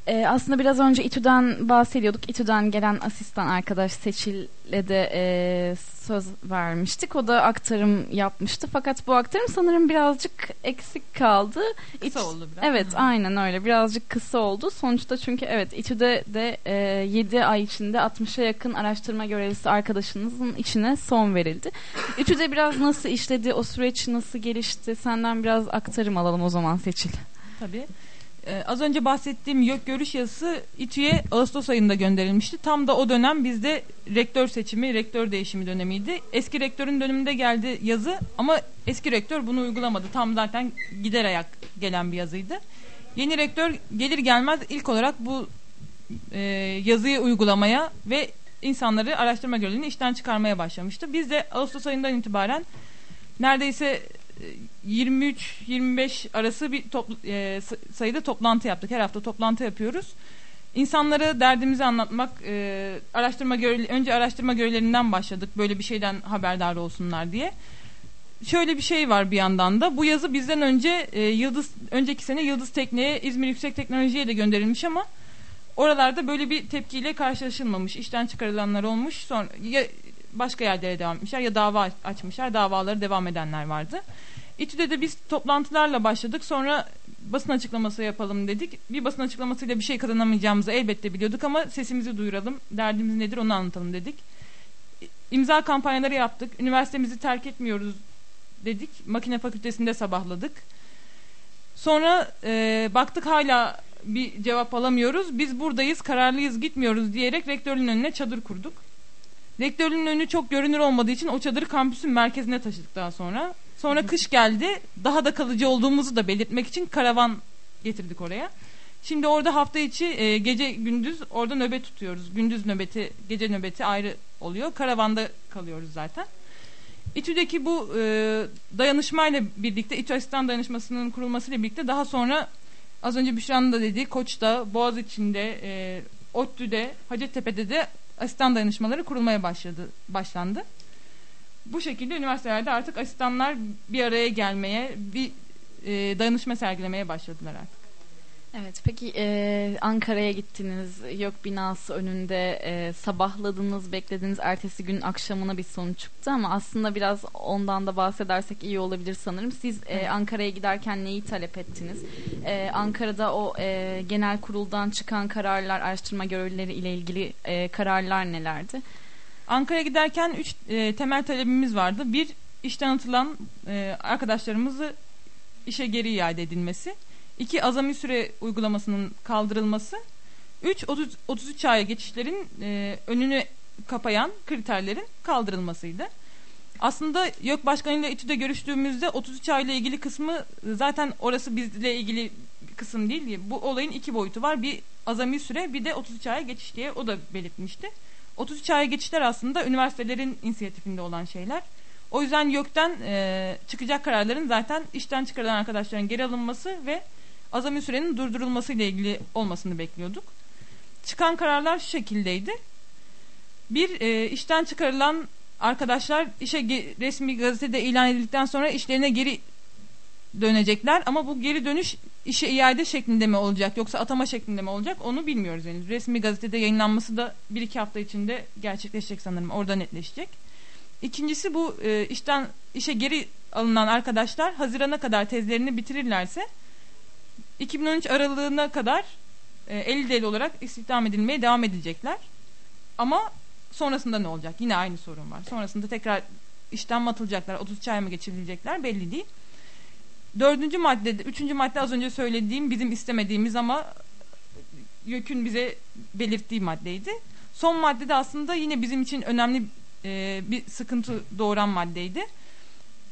Ee, aslında biraz önce İTÜ'den bahsediyorduk. İTÜ'den gelen asistan arkadaş Seçil'le de e, söz vermiştik. O da aktarım yapmıştı. Fakat bu aktarım sanırım birazcık eksik kaldı. Kısa İT- oldu biraz. Evet aynen öyle. Birazcık kısa oldu. Sonuçta çünkü evet İTÜ'de de e, 7 ay içinde 60'a yakın araştırma görevlisi arkadaşınızın içine son verildi. İTÜ'de biraz nasıl işledi, o süreç nasıl gelişti? Senden biraz aktarım alalım o zaman Seçil. Tabii. Ee, az önce bahsettiğim yok görüş yazısı İTÜ'ye Ağustos ayında gönderilmişti. Tam da o dönem bizde rektör seçimi, rektör değişimi dönemiydi. Eski rektörün döneminde geldi yazı ama eski rektör bunu uygulamadı. Tam zaten gider ayak gelen bir yazıydı. Yeni rektör gelir gelmez ilk olarak bu e, yazıyı uygulamaya ve insanları araştırma görevlerini işten çıkarmaya başlamıştı. Biz de Ağustos ayından itibaren neredeyse 23-25 arası bir topl- e, sa- sayıda toplantı yaptık. Her hafta toplantı yapıyoruz. İnsanlara derdimizi anlatmak, e, araştırma önce araştırma görevlerinden başladık. Böyle bir şeyden haberdar olsunlar diye. Şöyle bir şey var bir yandan da. Bu yazı bizden önce e, Yıldız önceki sene Yıldız Tekne'ye İzmir Yüksek Teknoloji'ye de gönderilmiş ama oralarda böyle bir tepkiyle karşılaşılmamış. İşten çıkarılanlar olmuş. Sonra ya başka yerlere devam etmişler ya dava açmışlar. Davaları devam edenler vardı. İTÜ'de de biz toplantılarla başladık. Sonra basın açıklaması yapalım dedik. Bir basın açıklamasıyla bir şey kazanamayacağımızı elbette biliyorduk ama sesimizi duyuralım. Derdimiz nedir onu anlatalım dedik. İmza kampanyaları yaptık. Üniversitemizi terk etmiyoruz dedik. Makine fakültesinde sabahladık. Sonra e, baktık hala bir cevap alamıyoruz. Biz buradayız, kararlıyız, gitmiyoruz diyerek rektörlüğün önüne çadır kurduk. Rektörlüğün önü çok görünür olmadığı için o çadırı kampüsün merkezine taşıdık daha sonra. Sonra kış geldi. Daha da kalıcı olduğumuzu da belirtmek için karavan getirdik oraya. Şimdi orada hafta içi e, gece gündüz orada nöbet tutuyoruz. Gündüz nöbeti, gece nöbeti ayrı oluyor. Karavanda kalıyoruz zaten. İTÜ'deki bu e, dayanışmayla birlikte, İTÜ Asistan Dayanışması'nın kurulmasıyla birlikte daha sonra az önce Büşra'nın da dediği Koç'ta, Boğaziçi'nde, e, ODTÜ'de, Hacettepe'de de asistan dayanışmaları kurulmaya başladı, başlandı. Bu şekilde üniversitelerde artık asistanlar bir araya gelmeye, bir e, dayanışma sergilemeye başladılar artık. Evet peki e, Ankara'ya gittiniz yok binası önünde e, sabahladınız beklediniz ertesi gün akşamına bir sonuç çıktı ama aslında biraz ondan da bahsedersek iyi olabilir sanırım. Siz e, Ankara'ya giderken neyi talep ettiniz? E, Ankara'da o e, genel kuruldan çıkan kararlar araştırma görevlileri ile ilgili e, kararlar nelerdi? Ankara'ya giderken üç e, temel talebimiz vardı. Bir, işten atılan e, arkadaşlarımızı işe geri iade edilmesi. İki, azami süre uygulamasının kaldırılması. Üç, 30, 33 aya geçişlerin e, önünü kapayan kriterlerin kaldırılmasıydı. Aslında YÖK Başkanı'yla İTÜ'de görüştüğümüzde 33 ayla ilgili kısmı zaten orası bizle ilgili kısım değil. Bu olayın iki boyutu var. Bir azami süre bir de 33 aya geçiş diye o da belirtmişti. 33 aya geçişler aslında üniversitelerin inisiyatifinde olan şeyler. O yüzden YÖK'ten e, çıkacak kararların zaten işten çıkarılan arkadaşların geri alınması ve azami sürenin durdurulması ile ilgili olmasını bekliyorduk. Çıkan kararlar şu şekildeydi. Bir, e, işten çıkarılan arkadaşlar işe resmi gazetede ilan edildikten sonra işlerine geri dönecekler ama bu geri dönüş işe iade şeklinde mi olacak yoksa atama şeklinde mi olacak onu bilmiyoruz henüz. Resmi gazetede yayınlanması da bir iki hafta içinde gerçekleşecek sanırım orada netleşecek. İkincisi bu e, işten işe geri alınan arkadaşlar Haziran'a kadar tezlerini bitirirlerse 2013 aralığına kadar e, 50 deli olarak istihdam edilmeye devam edecekler. Ama sonrasında ne olacak? Yine aynı sorun var. Sonrasında tekrar işten mi atılacaklar, 33 ay mı geçirilecekler belli değil. Dördüncü maddede, üçüncü madde az önce söylediğim bizim istemediğimiz ama YÖK'ün bize belirttiği maddeydi. Son maddede aslında yine bizim için önemli e, bir sıkıntı doğuran maddeydi.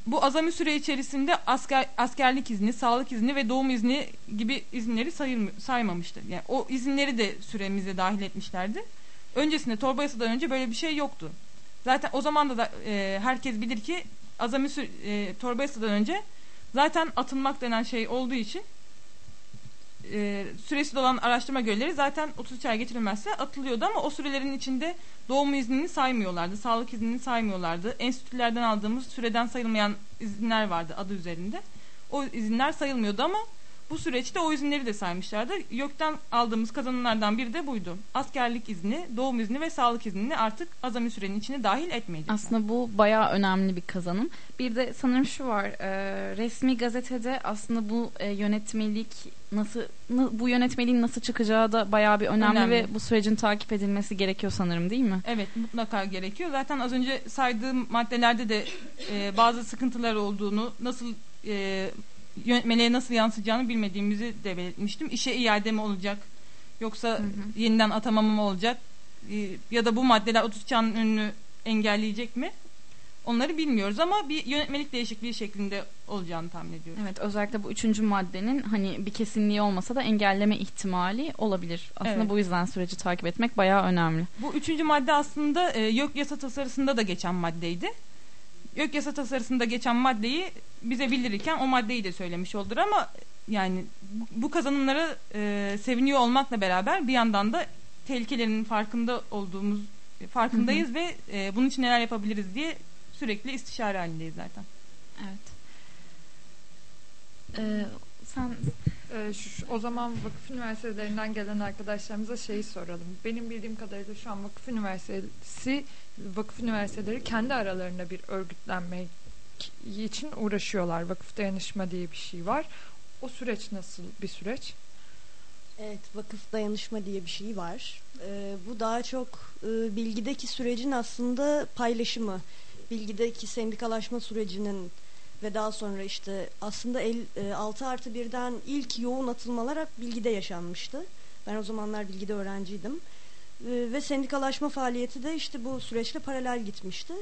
Bu azami süre içerisinde asker, askerlik izni, sağlık izni ve doğum izni gibi izinleri sayılmıyor, saymamıştı. Yani o izinleri de süremize dahil etmişlerdi. Öncesinde torba yasadan önce böyle bir şey yoktu. Zaten o zaman da e, herkes bilir ki azami süre, e, torba yasadan önce zaten atılmak denen şey olduğu için e, süresi dolan araştırma görevlileri zaten 33 ay geçirilmezse atılıyordu ama o sürelerin içinde doğum iznini saymıyorlardı. Sağlık iznini saymıyorlardı. Enstitülerden aldığımız süreden sayılmayan izinler vardı adı üzerinde. O izinler sayılmıyordu ama bu süreçte o izinleri de saymışlardı. YÖK'ten aldığımız kazanımlardan biri de buydu. Askerlik izni, doğum izni ve sağlık iznini artık azami sürenin içine dahil etmeyecekler. Aslında bu bayağı önemli bir kazanım. Bir de sanırım şu var. E, resmi gazetede aslında bu e, yönetmelik nasıl na- bu yönetmeliğin nasıl çıkacağı da bayağı bir önemli, Önemli. ve bu sürecin takip edilmesi gerekiyor sanırım değil mi? Evet mutlaka gerekiyor. Zaten az önce saydığım maddelerde de e, bazı sıkıntılar olduğunu, nasıl e, yönetmeliğe nasıl yansıyacağını bilmediğimizi de belirtmiştim. İşe iade mi olacak yoksa yeniden atamama mı olacak E, ya da bu maddeler 30 çağın önünü engelleyecek mi? Onları bilmiyoruz ama bir yönetmelik değişikliği şeklinde olacağını tahmin ediyoruz. Evet özellikle bu üçüncü maddenin hani bir kesinliği olmasa da engelleme ihtimali olabilir. Aslında Evet. bu yüzden süreci takip etmek bayağı önemli. Bu üçüncü madde aslında e, YÖK yasa tasarısında da geçen maddeydi. YÖK yasa tasarısında geçen maddeyi bize bildirirken o maddeyi de söylemiş oldular ama yani bu- kazanımlara e, seviniyor olmakla beraber bir yandan da tehlikelerinin farkında olduğumuz farkındayız ve e, bunun için neler yapabiliriz diye sürekli istişare halindeyiz zaten. Evet. Ee, sen Şu, şu- o zaman vakıf üniversitelerinden gelen arkadaşlarımıza şeyi soralım. Benim bildiğim kadarıyla şu an vakıf üniversitesi, vakıf üniversiteleri kendi aralarında bir örgütlenme için uğraşıyorlar. Vakıf dayanışma diye bir şey var. O süreç nasıl bir süreç? Evet, vakıf dayanışma diye bir şey var. Ee, bu daha çok e, bilgideki sürecin aslında paylaşımı. Bilgideki sendikalaşma sürecinin ve daha sonra işte aslında el, e, 6 artı 1'den ilk yoğun atılmalar hep bilgide yaşanmıştı. Ben o zamanlar bilgide öğrenciydim. Ee, ve sendikalaşma faaliyeti de işte bu süreçle paralel gitmişti.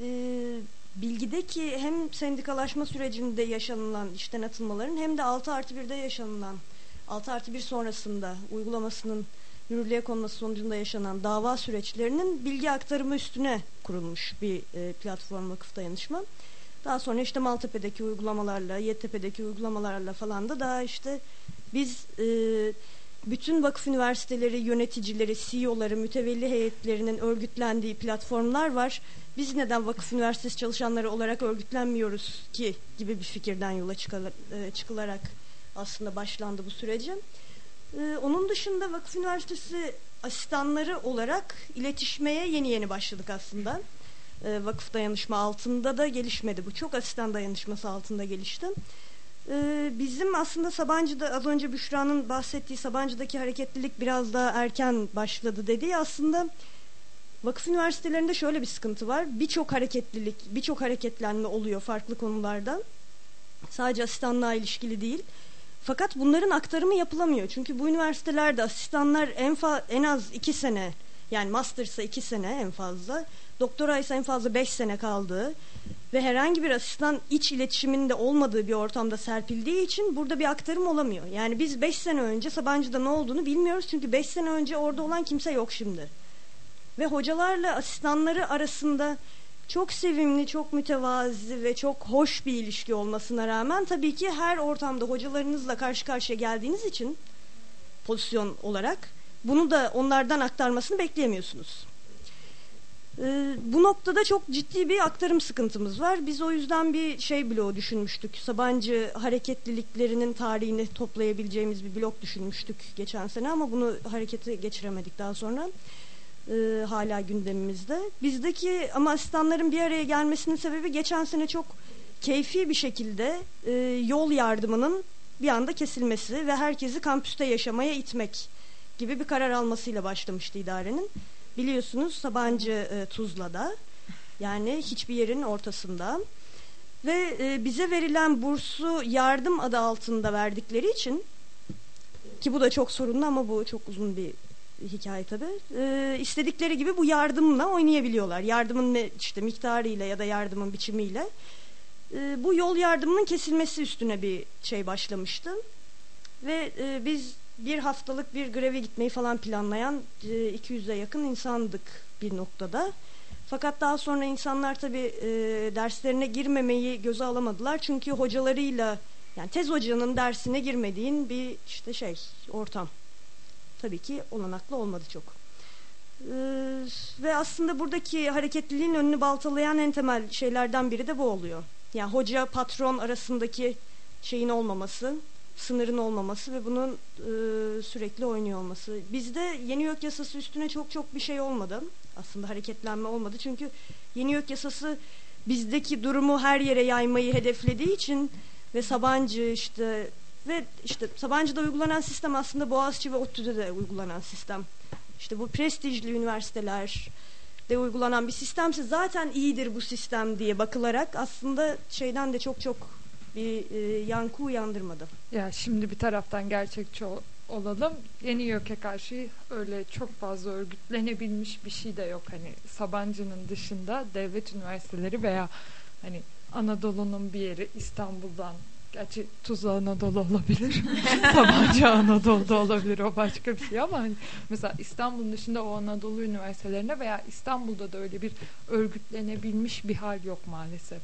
Ee, bilgideki hem sendikalaşma sürecinde yaşanılan işten atılmaların hem de 6 artı 1'de yaşanılan 6 artı 1 sonrasında uygulamasının yürürlüğe konması sonucunda yaşanan dava süreçlerinin bilgi aktarımı üstüne kurulmuş bir e, platform vakıf dayanışma. Daha sonra işte Maltepe'deki uygulamalarla, Yeditepe'deki uygulamalarla falan da daha işte biz e, bütün vakıf üniversiteleri yöneticileri, CEO'ları, mütevelli heyetlerinin örgütlendiği platformlar var. Biz neden vakıf üniversitesi çalışanları olarak örgütlenmiyoruz ki gibi bir fikirden yola e, çıkılarak aslında başlandı bu sürece. Ee, onun dışında Vakıf Üniversitesi asistanları olarak iletişmeye yeni yeni başladık aslında. Ee, vakıf dayanışma altında da gelişmedi. Bu çok asistan dayanışması altında gelişti. Ee, bizim aslında Sabancı'da az önce Büşra'nın bahsettiği Sabancı'daki hareketlilik biraz daha erken başladı dediği aslında vakıf üniversitelerinde şöyle bir sıkıntı var. Birçok hareketlilik, birçok hareketlenme oluyor farklı konulardan. Sadece asistanlığa ilişkili değil. Fakat bunların aktarımı yapılamıyor. Çünkü bu üniversitelerde asistanlar en, fa- en az iki sene yani master'sa iki sene en fazla, doktora ise en fazla beş sene kaldığı ve herhangi bir asistan iç iletişiminde olmadığı bir ortamda serpildiği için burada bir aktarım olamıyor. Yani biz beş sene önce Sabancı'da ne olduğunu bilmiyoruz çünkü beş sene önce orada olan kimse yok şimdi. Ve hocalarla asistanları arasında çok sevimli, çok mütevazi ve çok hoş bir ilişki olmasına rağmen tabii ki her ortamda hocalarınızla karşı karşıya geldiğiniz için pozisyon olarak bunu da onlardan aktarmasını bekleyemiyorsunuz. Ee, bu noktada çok ciddi bir aktarım sıkıntımız var. Biz o yüzden bir şey bloğu düşünmüştük. Sabancı hareketliliklerinin tarihini toplayabileceğimiz bir blok düşünmüştük geçen sene ama bunu harekete geçiremedik daha sonra e, hala gündemimizde. Bizdeki ama asistanların bir araya gelmesinin sebebi geçen sene çok keyfi bir şekilde e, yol yardımının bir anda kesilmesi ve herkesi kampüste yaşamaya itmek gibi bir karar almasıyla başlamıştı idarenin. Biliyorsunuz Sabancı e, Tuzla'da yani hiçbir yerin ortasında ve e, bize verilen bursu yardım adı altında verdikleri için ki bu da çok sorunlu ama bu çok uzun bir hikaye tabi. Ee, istedikleri gibi bu yardımla oynayabiliyorlar. Yardımın ne, işte miktarıyla ya da yardımın biçimiyle. Ee, bu yol yardımının kesilmesi üstüne bir şey başlamıştı. Ve e, biz bir haftalık bir greve gitmeyi falan planlayan e, 200'e yakın insandık bir noktada. Fakat daha sonra insanlar tabi e, derslerine girmemeyi göze alamadılar. Çünkü hocalarıyla yani tez hocanın dersine girmediğin bir işte şey ortam tabii ki olanaklı olmadı çok. Ee, ve aslında buradaki hareketliliğin önünü baltalayan en temel şeylerden biri de bu oluyor. Yani hoca patron arasındaki şeyin olmaması, sınırın olmaması ve bunun e, sürekli oynuyor olması. Bizde yeni YÖK yasası üstüne çok çok bir şey olmadı. Aslında hareketlenme olmadı. Çünkü yeni YÖK yasası bizdeki durumu her yere yaymayı hedeflediği için ve Sabancı işte ve işte Sabancı'da uygulanan sistem aslında Boğaziçi ve ODTÜ'de de uygulanan sistem. İşte bu prestijli üniversiteler de uygulanan bir sistemse zaten iyidir bu sistem diye bakılarak aslında şeyden de çok çok bir e, yankı uyandırmadı. Ya şimdi bir taraftan gerçekçi ol- olalım. Yeni YÖK'e karşı öyle çok fazla örgütlenebilmiş bir şey de yok. Hani Sabancı'nın dışında devlet üniversiteleri veya hani Anadolu'nun bir yeri İstanbul'dan Gerçi Tuzla Anadolu olabilir. Sabancı Anadolu'da olabilir. O başka bir şey ama hani mesela İstanbul'un dışında o Anadolu üniversitelerinde veya İstanbul'da da öyle bir örgütlenebilmiş bir hal yok maalesef.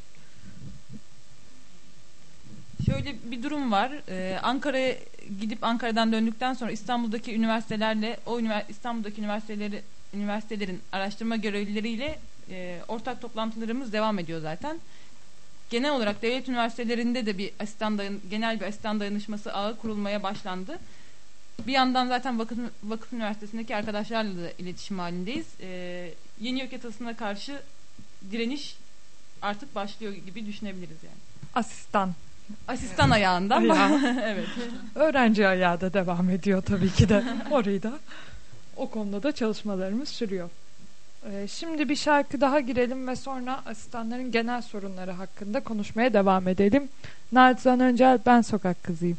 Şöyle bir durum var. Ee, Ankara'ya gidip Ankara'dan döndükten sonra İstanbul'daki üniversitelerle o ünivers- İstanbul'daki üniversiteleri üniversitelerin araştırma görevlileriyle e, ortak toplantılarımız devam ediyor zaten. Genel olarak devlet üniversitelerinde de bir asistan dayan- genel bir asistan dayanışması ağı kurulmaya başlandı. Bir yandan zaten vakıf, vakıf üniversitesindeki arkadaşlarla da iletişim halindeyiz. Ee, yeni yok yatasına karşı direniş artık başlıyor gibi düşünebiliriz yani. Asistan. Asistan ayağından. Ayağı. evet. Öğrenci ayağı da devam ediyor tabii ki de. Orayı da o konuda da çalışmalarımız sürüyor. Ee, şimdi bir şarkı daha girelim ve sonra asistanların genel sorunları hakkında konuşmaya devam edelim. Narzan Öncel Ben Sokak Kızıyım.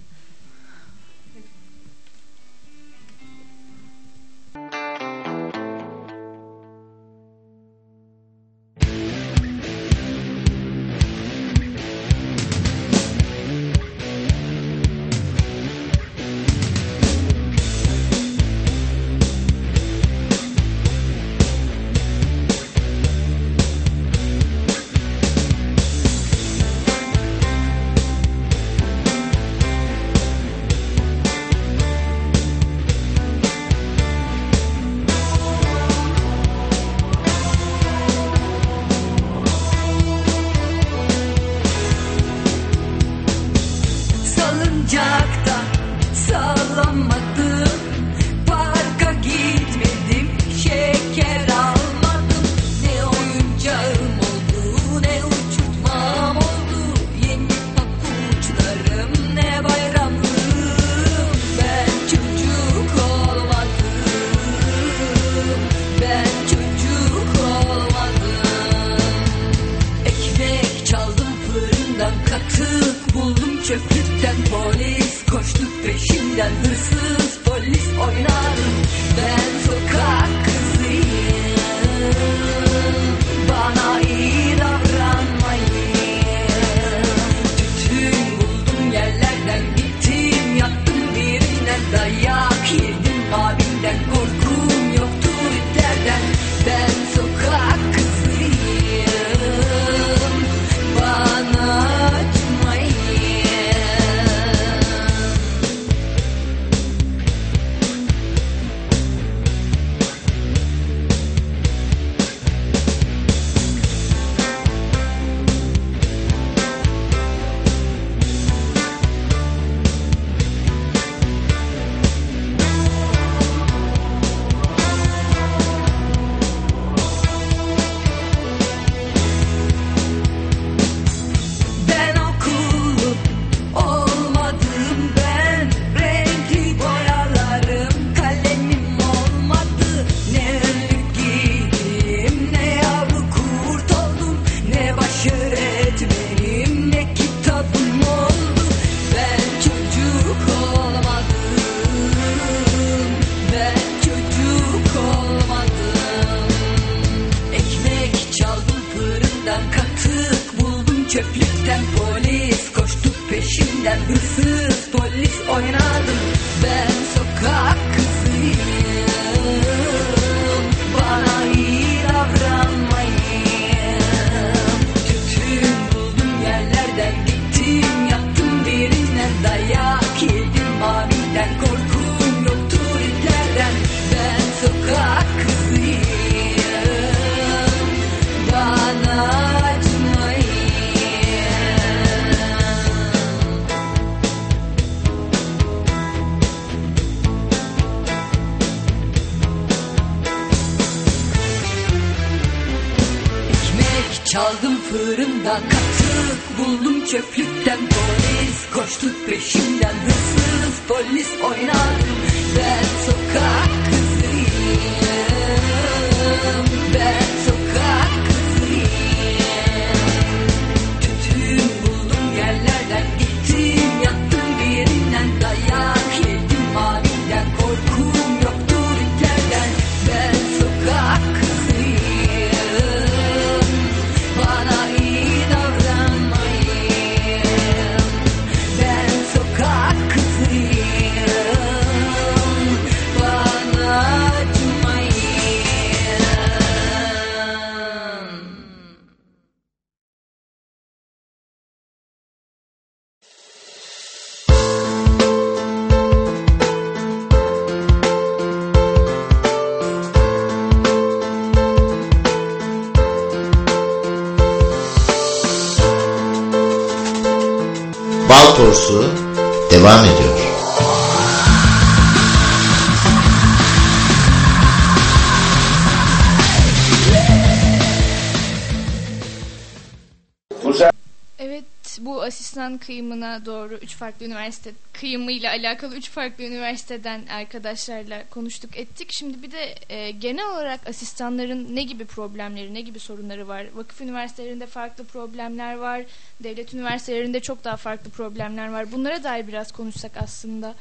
Kıyımına doğru üç farklı üniversite kıyımıyla alakalı üç farklı üniversiteden arkadaşlarla konuştuk ettik. Şimdi bir de e, genel olarak asistanların ne gibi problemleri, ne gibi sorunları var? Vakıf üniversitelerinde farklı problemler var. Devlet üniversitelerinde çok daha farklı problemler var. Bunlara dair biraz konuşsak aslında.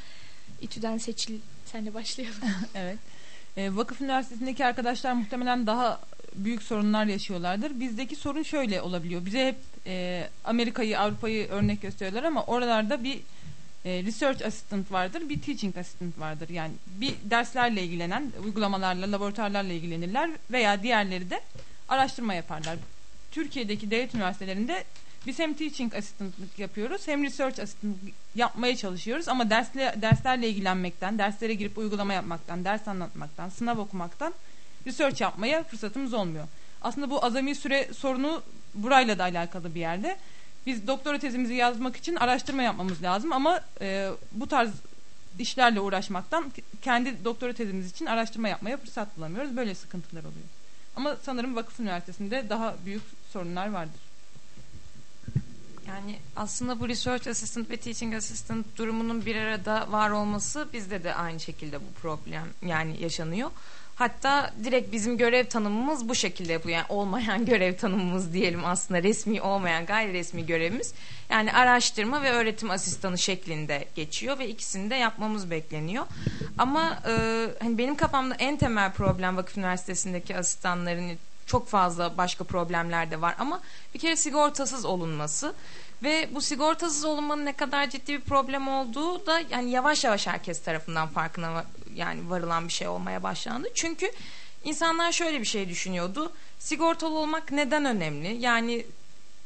İTÜ'den seçil senle başlayalım. Evet. E, Vakıf Üniversitesi'ndeki arkadaşlar muhtemelen daha büyük sorunlar yaşıyorlardır. Bizdeki sorun şöyle olabiliyor. Bize hep e, Amerika'yı, Avrupa'yı örnek gösteriyorlar ama oralarda bir e, research assistant vardır, bir teaching assistant vardır. Yani bir derslerle ilgilenen, uygulamalarla, laboratuvarlarla ilgilenirler veya diğerleri de araştırma yaparlar. Türkiye'deki devlet üniversitelerinde biz hem teaching assistantlık yapıyoruz hem research assistant yapmaya çalışıyoruz ama dersle, derslerle ilgilenmekten, derslere girip uygulama yapmaktan, ders anlatmaktan, sınav okumaktan research yapmaya fırsatımız olmuyor. Aslında bu azami süre sorunu burayla da alakalı bir yerde. Biz doktora tezimizi yazmak için araştırma yapmamız lazım ama e, bu tarz işlerle uğraşmaktan kendi doktora tezimiz için araştırma yapmaya fırsat bulamıyoruz. Böyle sıkıntılar oluyor. Ama sanırım vakıf üniversitesinde daha büyük sorunlar vardır. Yani aslında bu research assistant ve teaching assistant durumunun bir arada var olması bizde de aynı şekilde bu problem yani yaşanıyor. Hatta direkt bizim görev tanımımız bu şekilde yapılıyor. Yani olmayan görev tanımımız diyelim aslında resmi olmayan gayri resmi görevimiz. Yani araştırma ve öğretim asistanı şeklinde geçiyor ve ikisini de yapmamız bekleniyor. Ama e, hani benim kafamda en temel problem Vakıf Üniversitesi'ndeki asistanların çok fazla başka problemler de var ama bir kere sigortasız olunması ve bu sigortasız olunmanın ne kadar ciddi bir problem olduğu da yani yavaş yavaş herkes tarafından farkına yani varılan bir şey olmaya başlandı. Çünkü insanlar şöyle bir şey düşünüyordu. Sigortalı olmak neden önemli? Yani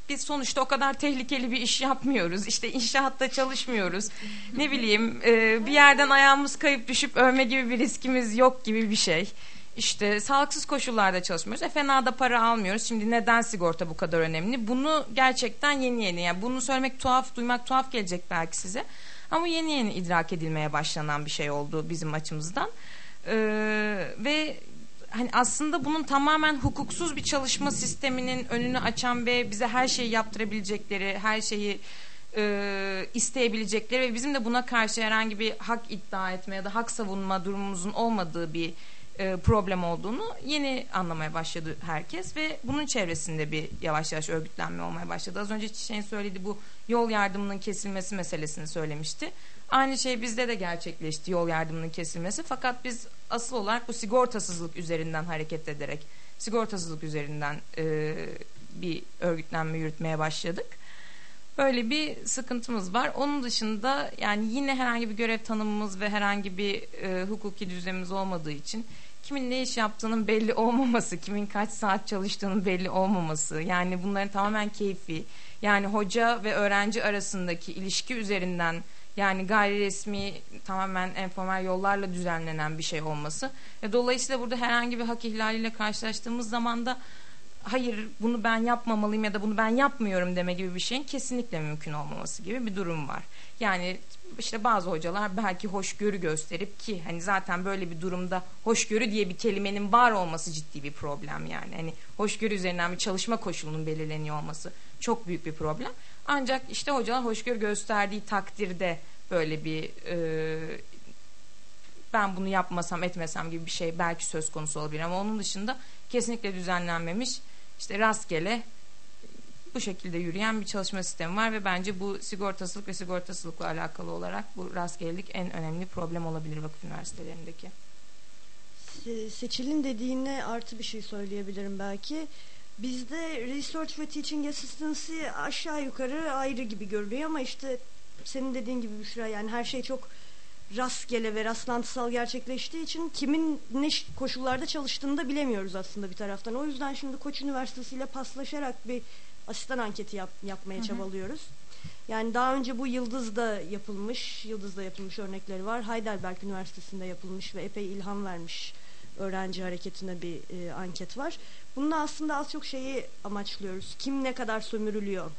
biz sonuçta o kadar tehlikeli bir iş yapmıyoruz. İşte inşaatta çalışmıyoruz. Ne bileyim bir yerden ayağımız kayıp düşüp ölme gibi bir riskimiz yok gibi bir şey. İşte sağlıksız koşullarda çalışmıyoruz. E fena da para almıyoruz. Şimdi neden sigorta bu kadar önemli? Bunu gerçekten yeni yeni yani bunu söylemek tuhaf, duymak tuhaf gelecek belki size. Ama yeni yeni idrak edilmeye başlanan bir şey oldu bizim açımızdan. Ee, ve hani aslında bunun tamamen hukuksuz bir çalışma sisteminin önünü açan ve bize her şeyi yaptırabilecekleri, her şeyi e, isteyebilecekleri ve bizim de buna karşı herhangi bir hak iddia etme ya da hak savunma durumumuzun olmadığı bir e, problem olduğunu yeni anlamaya başladı herkes ve bunun çevresinde bir yavaş yavaş örgütlenme olmaya başladı. Az önce Çiçek'in söyledi bu yol yardımının kesilmesi meselesini söylemişti. Aynı şey bizde de gerçekleşti yol yardımının kesilmesi fakat biz asıl olarak bu sigortasızlık üzerinden hareket ederek sigortasızlık üzerinden e, bir örgütlenme yürütmeye başladık. Böyle bir sıkıntımız var. Onun dışında yani yine herhangi bir görev tanımımız ve herhangi bir e, hukuki düzenimiz olmadığı için kimin ne iş yaptığının belli olmaması, kimin kaç saat çalıştığının belli olmaması, yani bunların tamamen keyfi, yani hoca ve öğrenci arasındaki ilişki üzerinden yani gayri resmi tamamen informal yollarla düzenlenen bir şey olması. ve Dolayısıyla burada herhangi bir hak ihlaliyle karşılaştığımız zaman da hayır bunu ben yapmamalıyım ya da bunu ben yapmıyorum deme gibi bir şeyin kesinlikle mümkün olmaması gibi bir durum var. Yani işte bazı hocalar belki hoşgörü gösterip ki hani zaten böyle bir durumda hoşgörü diye bir kelimenin var olması ciddi bir problem yani. Hani hoşgörü üzerinden bir çalışma koşulunun belirleniyor olması çok büyük bir problem. Ancak işte hocalar hoşgörü gösterdiği takdirde böyle bir e, ben bunu yapmasam etmesem gibi bir şey belki söz konusu olabilir ama onun dışında kesinlikle düzenlenmemiş işte rastgele bu şekilde yürüyen bir çalışma sistemi var ve bence bu sigortasılık ve sigortasılıkla alakalı olarak bu rastgelelik en önemli problem olabilir vakıf üniversitelerindeki. Seçil'in dediğine artı bir şey söyleyebilirim belki. Bizde Research ve Teaching Assistancy aşağı yukarı ayrı gibi görülüyor ama işte senin dediğin gibi Büşra yani her şey çok rastgele ve rastlantısal gerçekleştiği için kimin ne koşullarda çalıştığını da bilemiyoruz aslında bir taraftan. O yüzden şimdi Koç Üniversitesi ile paslaşarak bir asistan anketi yap, yapmaya hı hı. çabalıyoruz. Yani daha önce bu Yıldız'da yapılmış, Yıldız'da yapılmış örnekleri var. Heidelberg Üniversitesi'nde yapılmış ve epey ilham vermiş öğrenci hareketine bir e, anket var. Bununla aslında az çok şeyi amaçlıyoruz. Kim ne kadar sömürülüyor?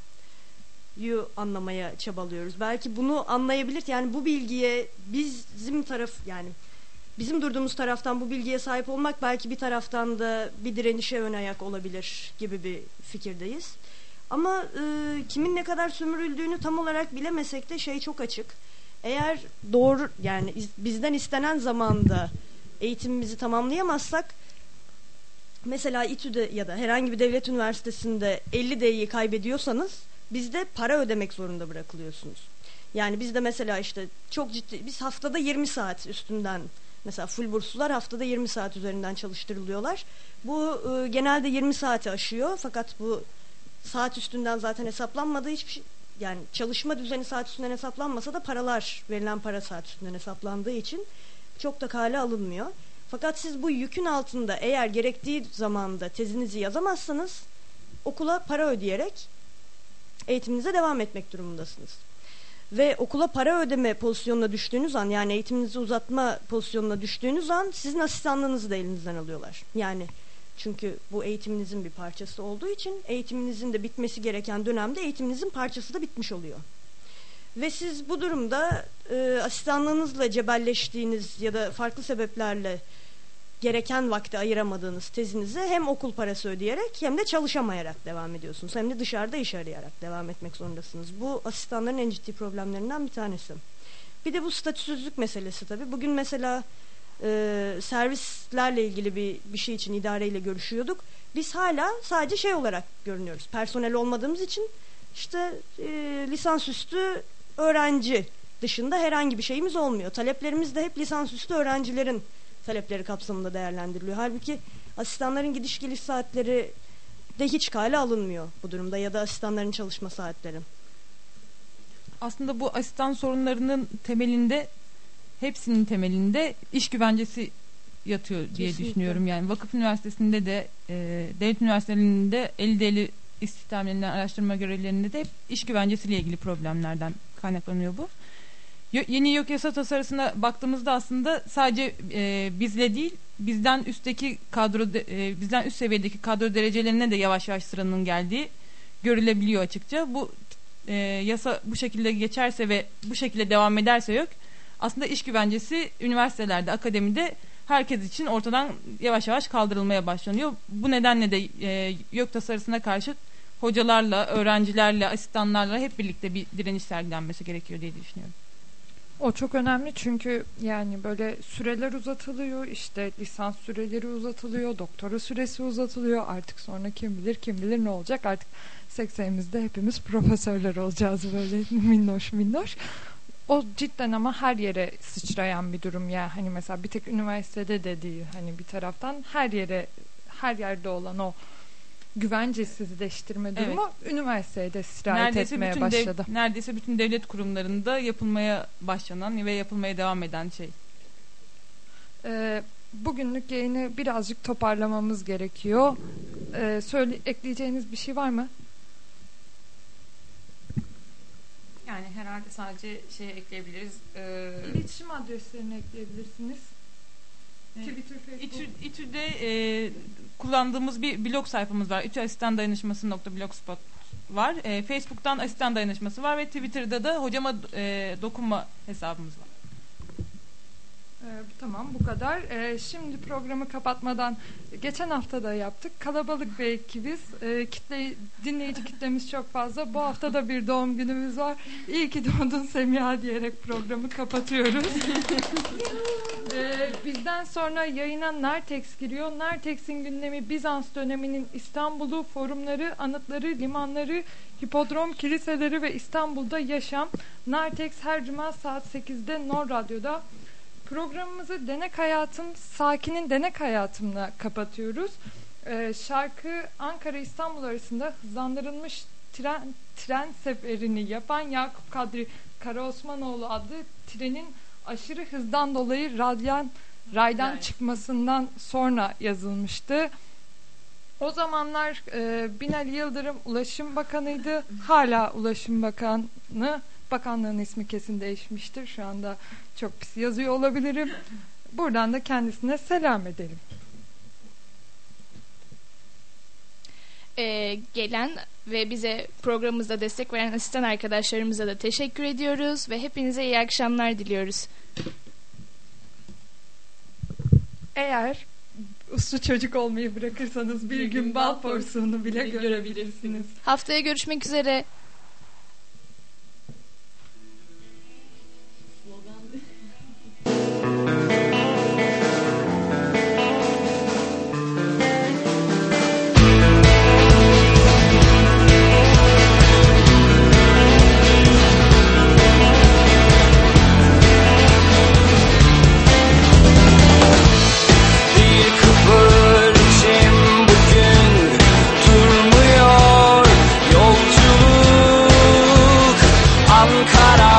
Yu anlamaya çabalıyoruz. Belki bunu anlayabilir yani bu bilgiye bizim taraf yani bizim durduğumuz taraftan bu bilgiye sahip olmak belki bir taraftan da bir direnişe ön ayak olabilir gibi bir fikirdeyiz. Ama e, kimin ne kadar sömürüldüğünü tam olarak bilemesek de şey çok açık. Eğer doğru yani iz, bizden istenen zamanda eğitimimizi tamamlayamazsak mesela İTÜ'de ya da herhangi bir devlet üniversitesinde 50 D'yi kaybediyorsanız bizde para ödemek zorunda bırakılıyorsunuz. Yani bizde mesela işte çok ciddi biz haftada 20 saat üstünden mesela full burslular haftada 20 saat üzerinden çalıştırılıyorlar. Bu e, genelde 20 saati aşıyor fakat bu saat üstünden zaten hesaplanmadığı hiçbir şey yani çalışma düzeni saat üstünden hesaplanmasa da paralar verilen para saat üstünden hesaplandığı için çok da kale alınmıyor. Fakat siz bu yükün altında eğer gerektiği zamanda tezinizi yazamazsanız okula para ödeyerek eğitiminize devam etmek durumundasınız. Ve okula para ödeme pozisyonuna düştüğünüz an yani eğitiminizi uzatma pozisyonuna düştüğünüz an sizin asistanlığınızı da elinizden alıyorlar. Yani çünkü bu eğitiminizin bir parçası olduğu için eğitiminizin de bitmesi gereken dönemde eğitiminizin parçası da bitmiş oluyor. Ve siz bu durumda e, asistanlığınızla cebelleştiğiniz ya da farklı sebeplerle gereken vakti ayıramadığınız tezinize hem okul parası ödeyerek hem de çalışamayarak devam ediyorsunuz. Hem de dışarıda iş arayarak devam etmek zorundasınız. Bu asistanların en ciddi problemlerinden bir tanesi. Bir de bu statüsüzlük meselesi tabii. Bugün mesela e, servislerle ilgili bir, bir şey için idareyle görüşüyorduk. Biz hala sadece şey olarak görünüyoruz. Personel olmadığımız için işte e, lisansüstü öğrenci dışında herhangi bir şeyimiz olmuyor. Taleplerimiz de hep lisansüstü öğrencilerin talepleri kapsamında değerlendiriliyor. Halbuki asistanların gidiş geliş saatleri de hiç kale alınmıyor bu durumda ya da asistanların çalışma saatleri. Aslında bu asistan sorunlarının temelinde hepsinin temelinde iş güvencesi yatıyor diye Kesinlikle. düşünüyorum. Yani vakıf üniversitesinde de e, devlet üniversitelerinde 50 50 istihdamlerinden araştırma görevlerinde de hep iş güvencesiyle ilgili problemlerden kaynaklanıyor bu. Yeni yok yasa tasarısına baktığımızda aslında sadece e, bizle değil bizden üstteki kadro e, bizden üst seviyedeki kadro derecelerine de yavaş yavaş sıranın geldiği görülebiliyor açıkça. Bu e, yasa bu şekilde geçerse ve bu şekilde devam ederse yok aslında iş güvencesi üniversitelerde, akademide herkes için ortadan yavaş yavaş kaldırılmaya başlanıyor. Bu nedenle de e, YÖK tasarısına karşı hocalarla, öğrencilerle, asistanlarla hep birlikte bir direniş sergilenmesi gerekiyor diye düşünüyorum. O çok önemli çünkü yani böyle süreler uzatılıyor işte lisans süreleri uzatılıyor doktora süresi uzatılıyor. Artık sonra kim bilir kim bilir ne olacak? Artık 80'imizde hepimiz profesörler olacağız böyle. Minnoş minnoş. O cidden ama her yere sıçrayan bir durum ya. Hani mesela bir tek üniversitede de değil hani bir taraftan her yere her yerde olan o güvencesizleştirme durumu üniversiteye de sirayet Neredeyse etmeye bütün, başladı. dev, neredeyse bütün devlet kurumlarında yapılmaya başlanan ve yapılmaya devam eden şey. Ee, bugünlük yayını birazcık toparlamamız gerekiyor. Ee, söyle ekleyeceğiniz bir şey var mı? Yani herhalde sadece şey ekleyebiliriz. Ee, İletişim adreslerini ekleyebilirsiniz. İTÜ, İTÜ'de e, kullandığımız bir blog sayfamız var. İTÜ Asistan Dayanışması blogspot var. E, Facebook'tan asistan dayanışması var ve Twitter'da da hocama e, dokunma hesabımız var. Tamam bu kadar. Ee, şimdi programı kapatmadan geçen hafta da yaptık. Kalabalık bir ekibiz. Ee, kitle, dinleyici kitlemiz çok fazla. Bu hafta da bir doğum günümüz var. İyi ki doğdun Semiha diyerek programı kapatıyoruz. Ee, bizden sonra yayına Nartex giriyor. Nartex'in gündemi Bizans döneminin İstanbul'u, forumları, anıtları, limanları, hipodrom, kiliseleri ve İstanbul'da yaşam. Nartex her cuma saat 8'de Nor Radyo'da. Programımızı Denek Hayatım, Sakin'in Denek Hayatım'la kapatıyoruz. Ee, şarkı Ankara İstanbul arasında hızlandırılmış tren, tren seferini yapan Yakup Kadri Karaosmanoğlu adlı trenin aşırı hızdan dolayı radyan, raydan Evet. çıkmasından sonra yazılmıştı. O zamanlar e, Binali Yıldırım Ulaşım Bakanıydı. Hala Ulaşım Bakanı. Bakanlığın ismi kesin değişmiştir. Şu anda çok pis yazıyor olabilirim. Buradan da kendisine selam edelim. e, gelen ve bize programımızda destek veren asistan arkadaşlarımıza da teşekkür ediyoruz ve hepinize iyi akşamlar diliyoruz. Eğer uslu çocuk olmayı bırakırsanız bir gün bal porsuğunu bile görebilirsiniz. Haftaya görüşmek üzere. Ankara elimde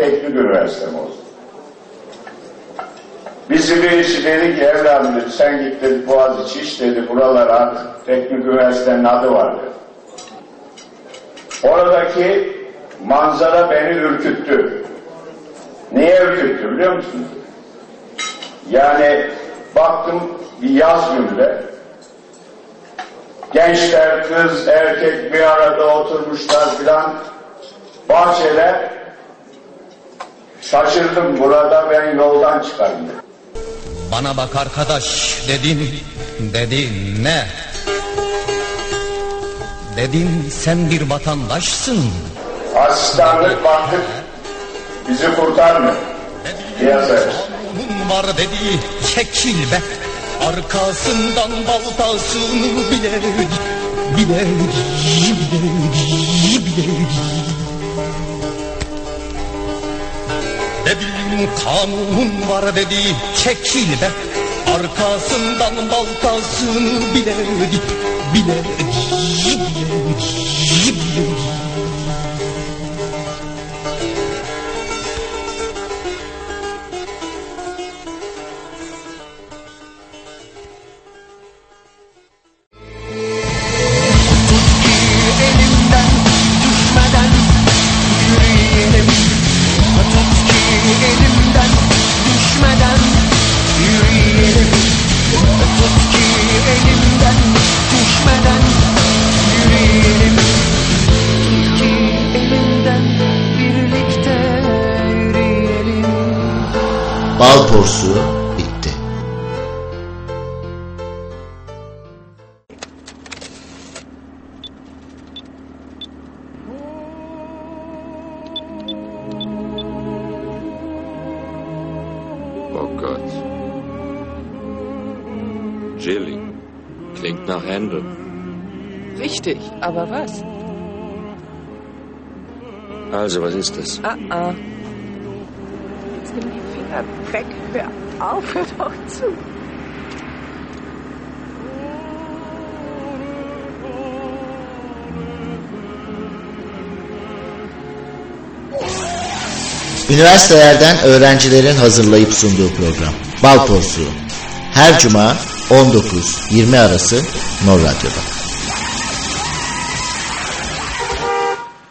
Teknik Üniversite mi olsun? Bizi birisi dedi ki evladım sen git dedi Boğaziçi iş dedi, buralar artık Teknik Üniversitenin adı var dedi. Oradaki manzara beni ürküttü. Niye ürküttü biliyor musunuz? Yani baktım bir yaz günde gençler, kız, erkek bir arada oturmuşlar filan bahçede şaşırdım burada ben yoldan çıkarım dedim. Bana bak arkadaş dedin, dedin ne? Dedin sen bir vatandaşsın. Asistanlık baktık bizi kurtarmıyor. Piyasaya. Kanun var dedi çekil be. Arkasından baltasını bile bile bile bile kanun var dedi çekil be. Arkasından baltasını biledi Biledi Biledi Bal porsuğu bitti. Oh Gott. Klingt nach Händel. Richtig, aber was? Also, was ist das? Ah, ah. Finger weg. Hör auf, hör doch zu. Üniversitelerden öğrencilerin hazırlayıp sunduğu program. Bal porsuğu. Her cuma 19-20 arası Nor Radyo'da.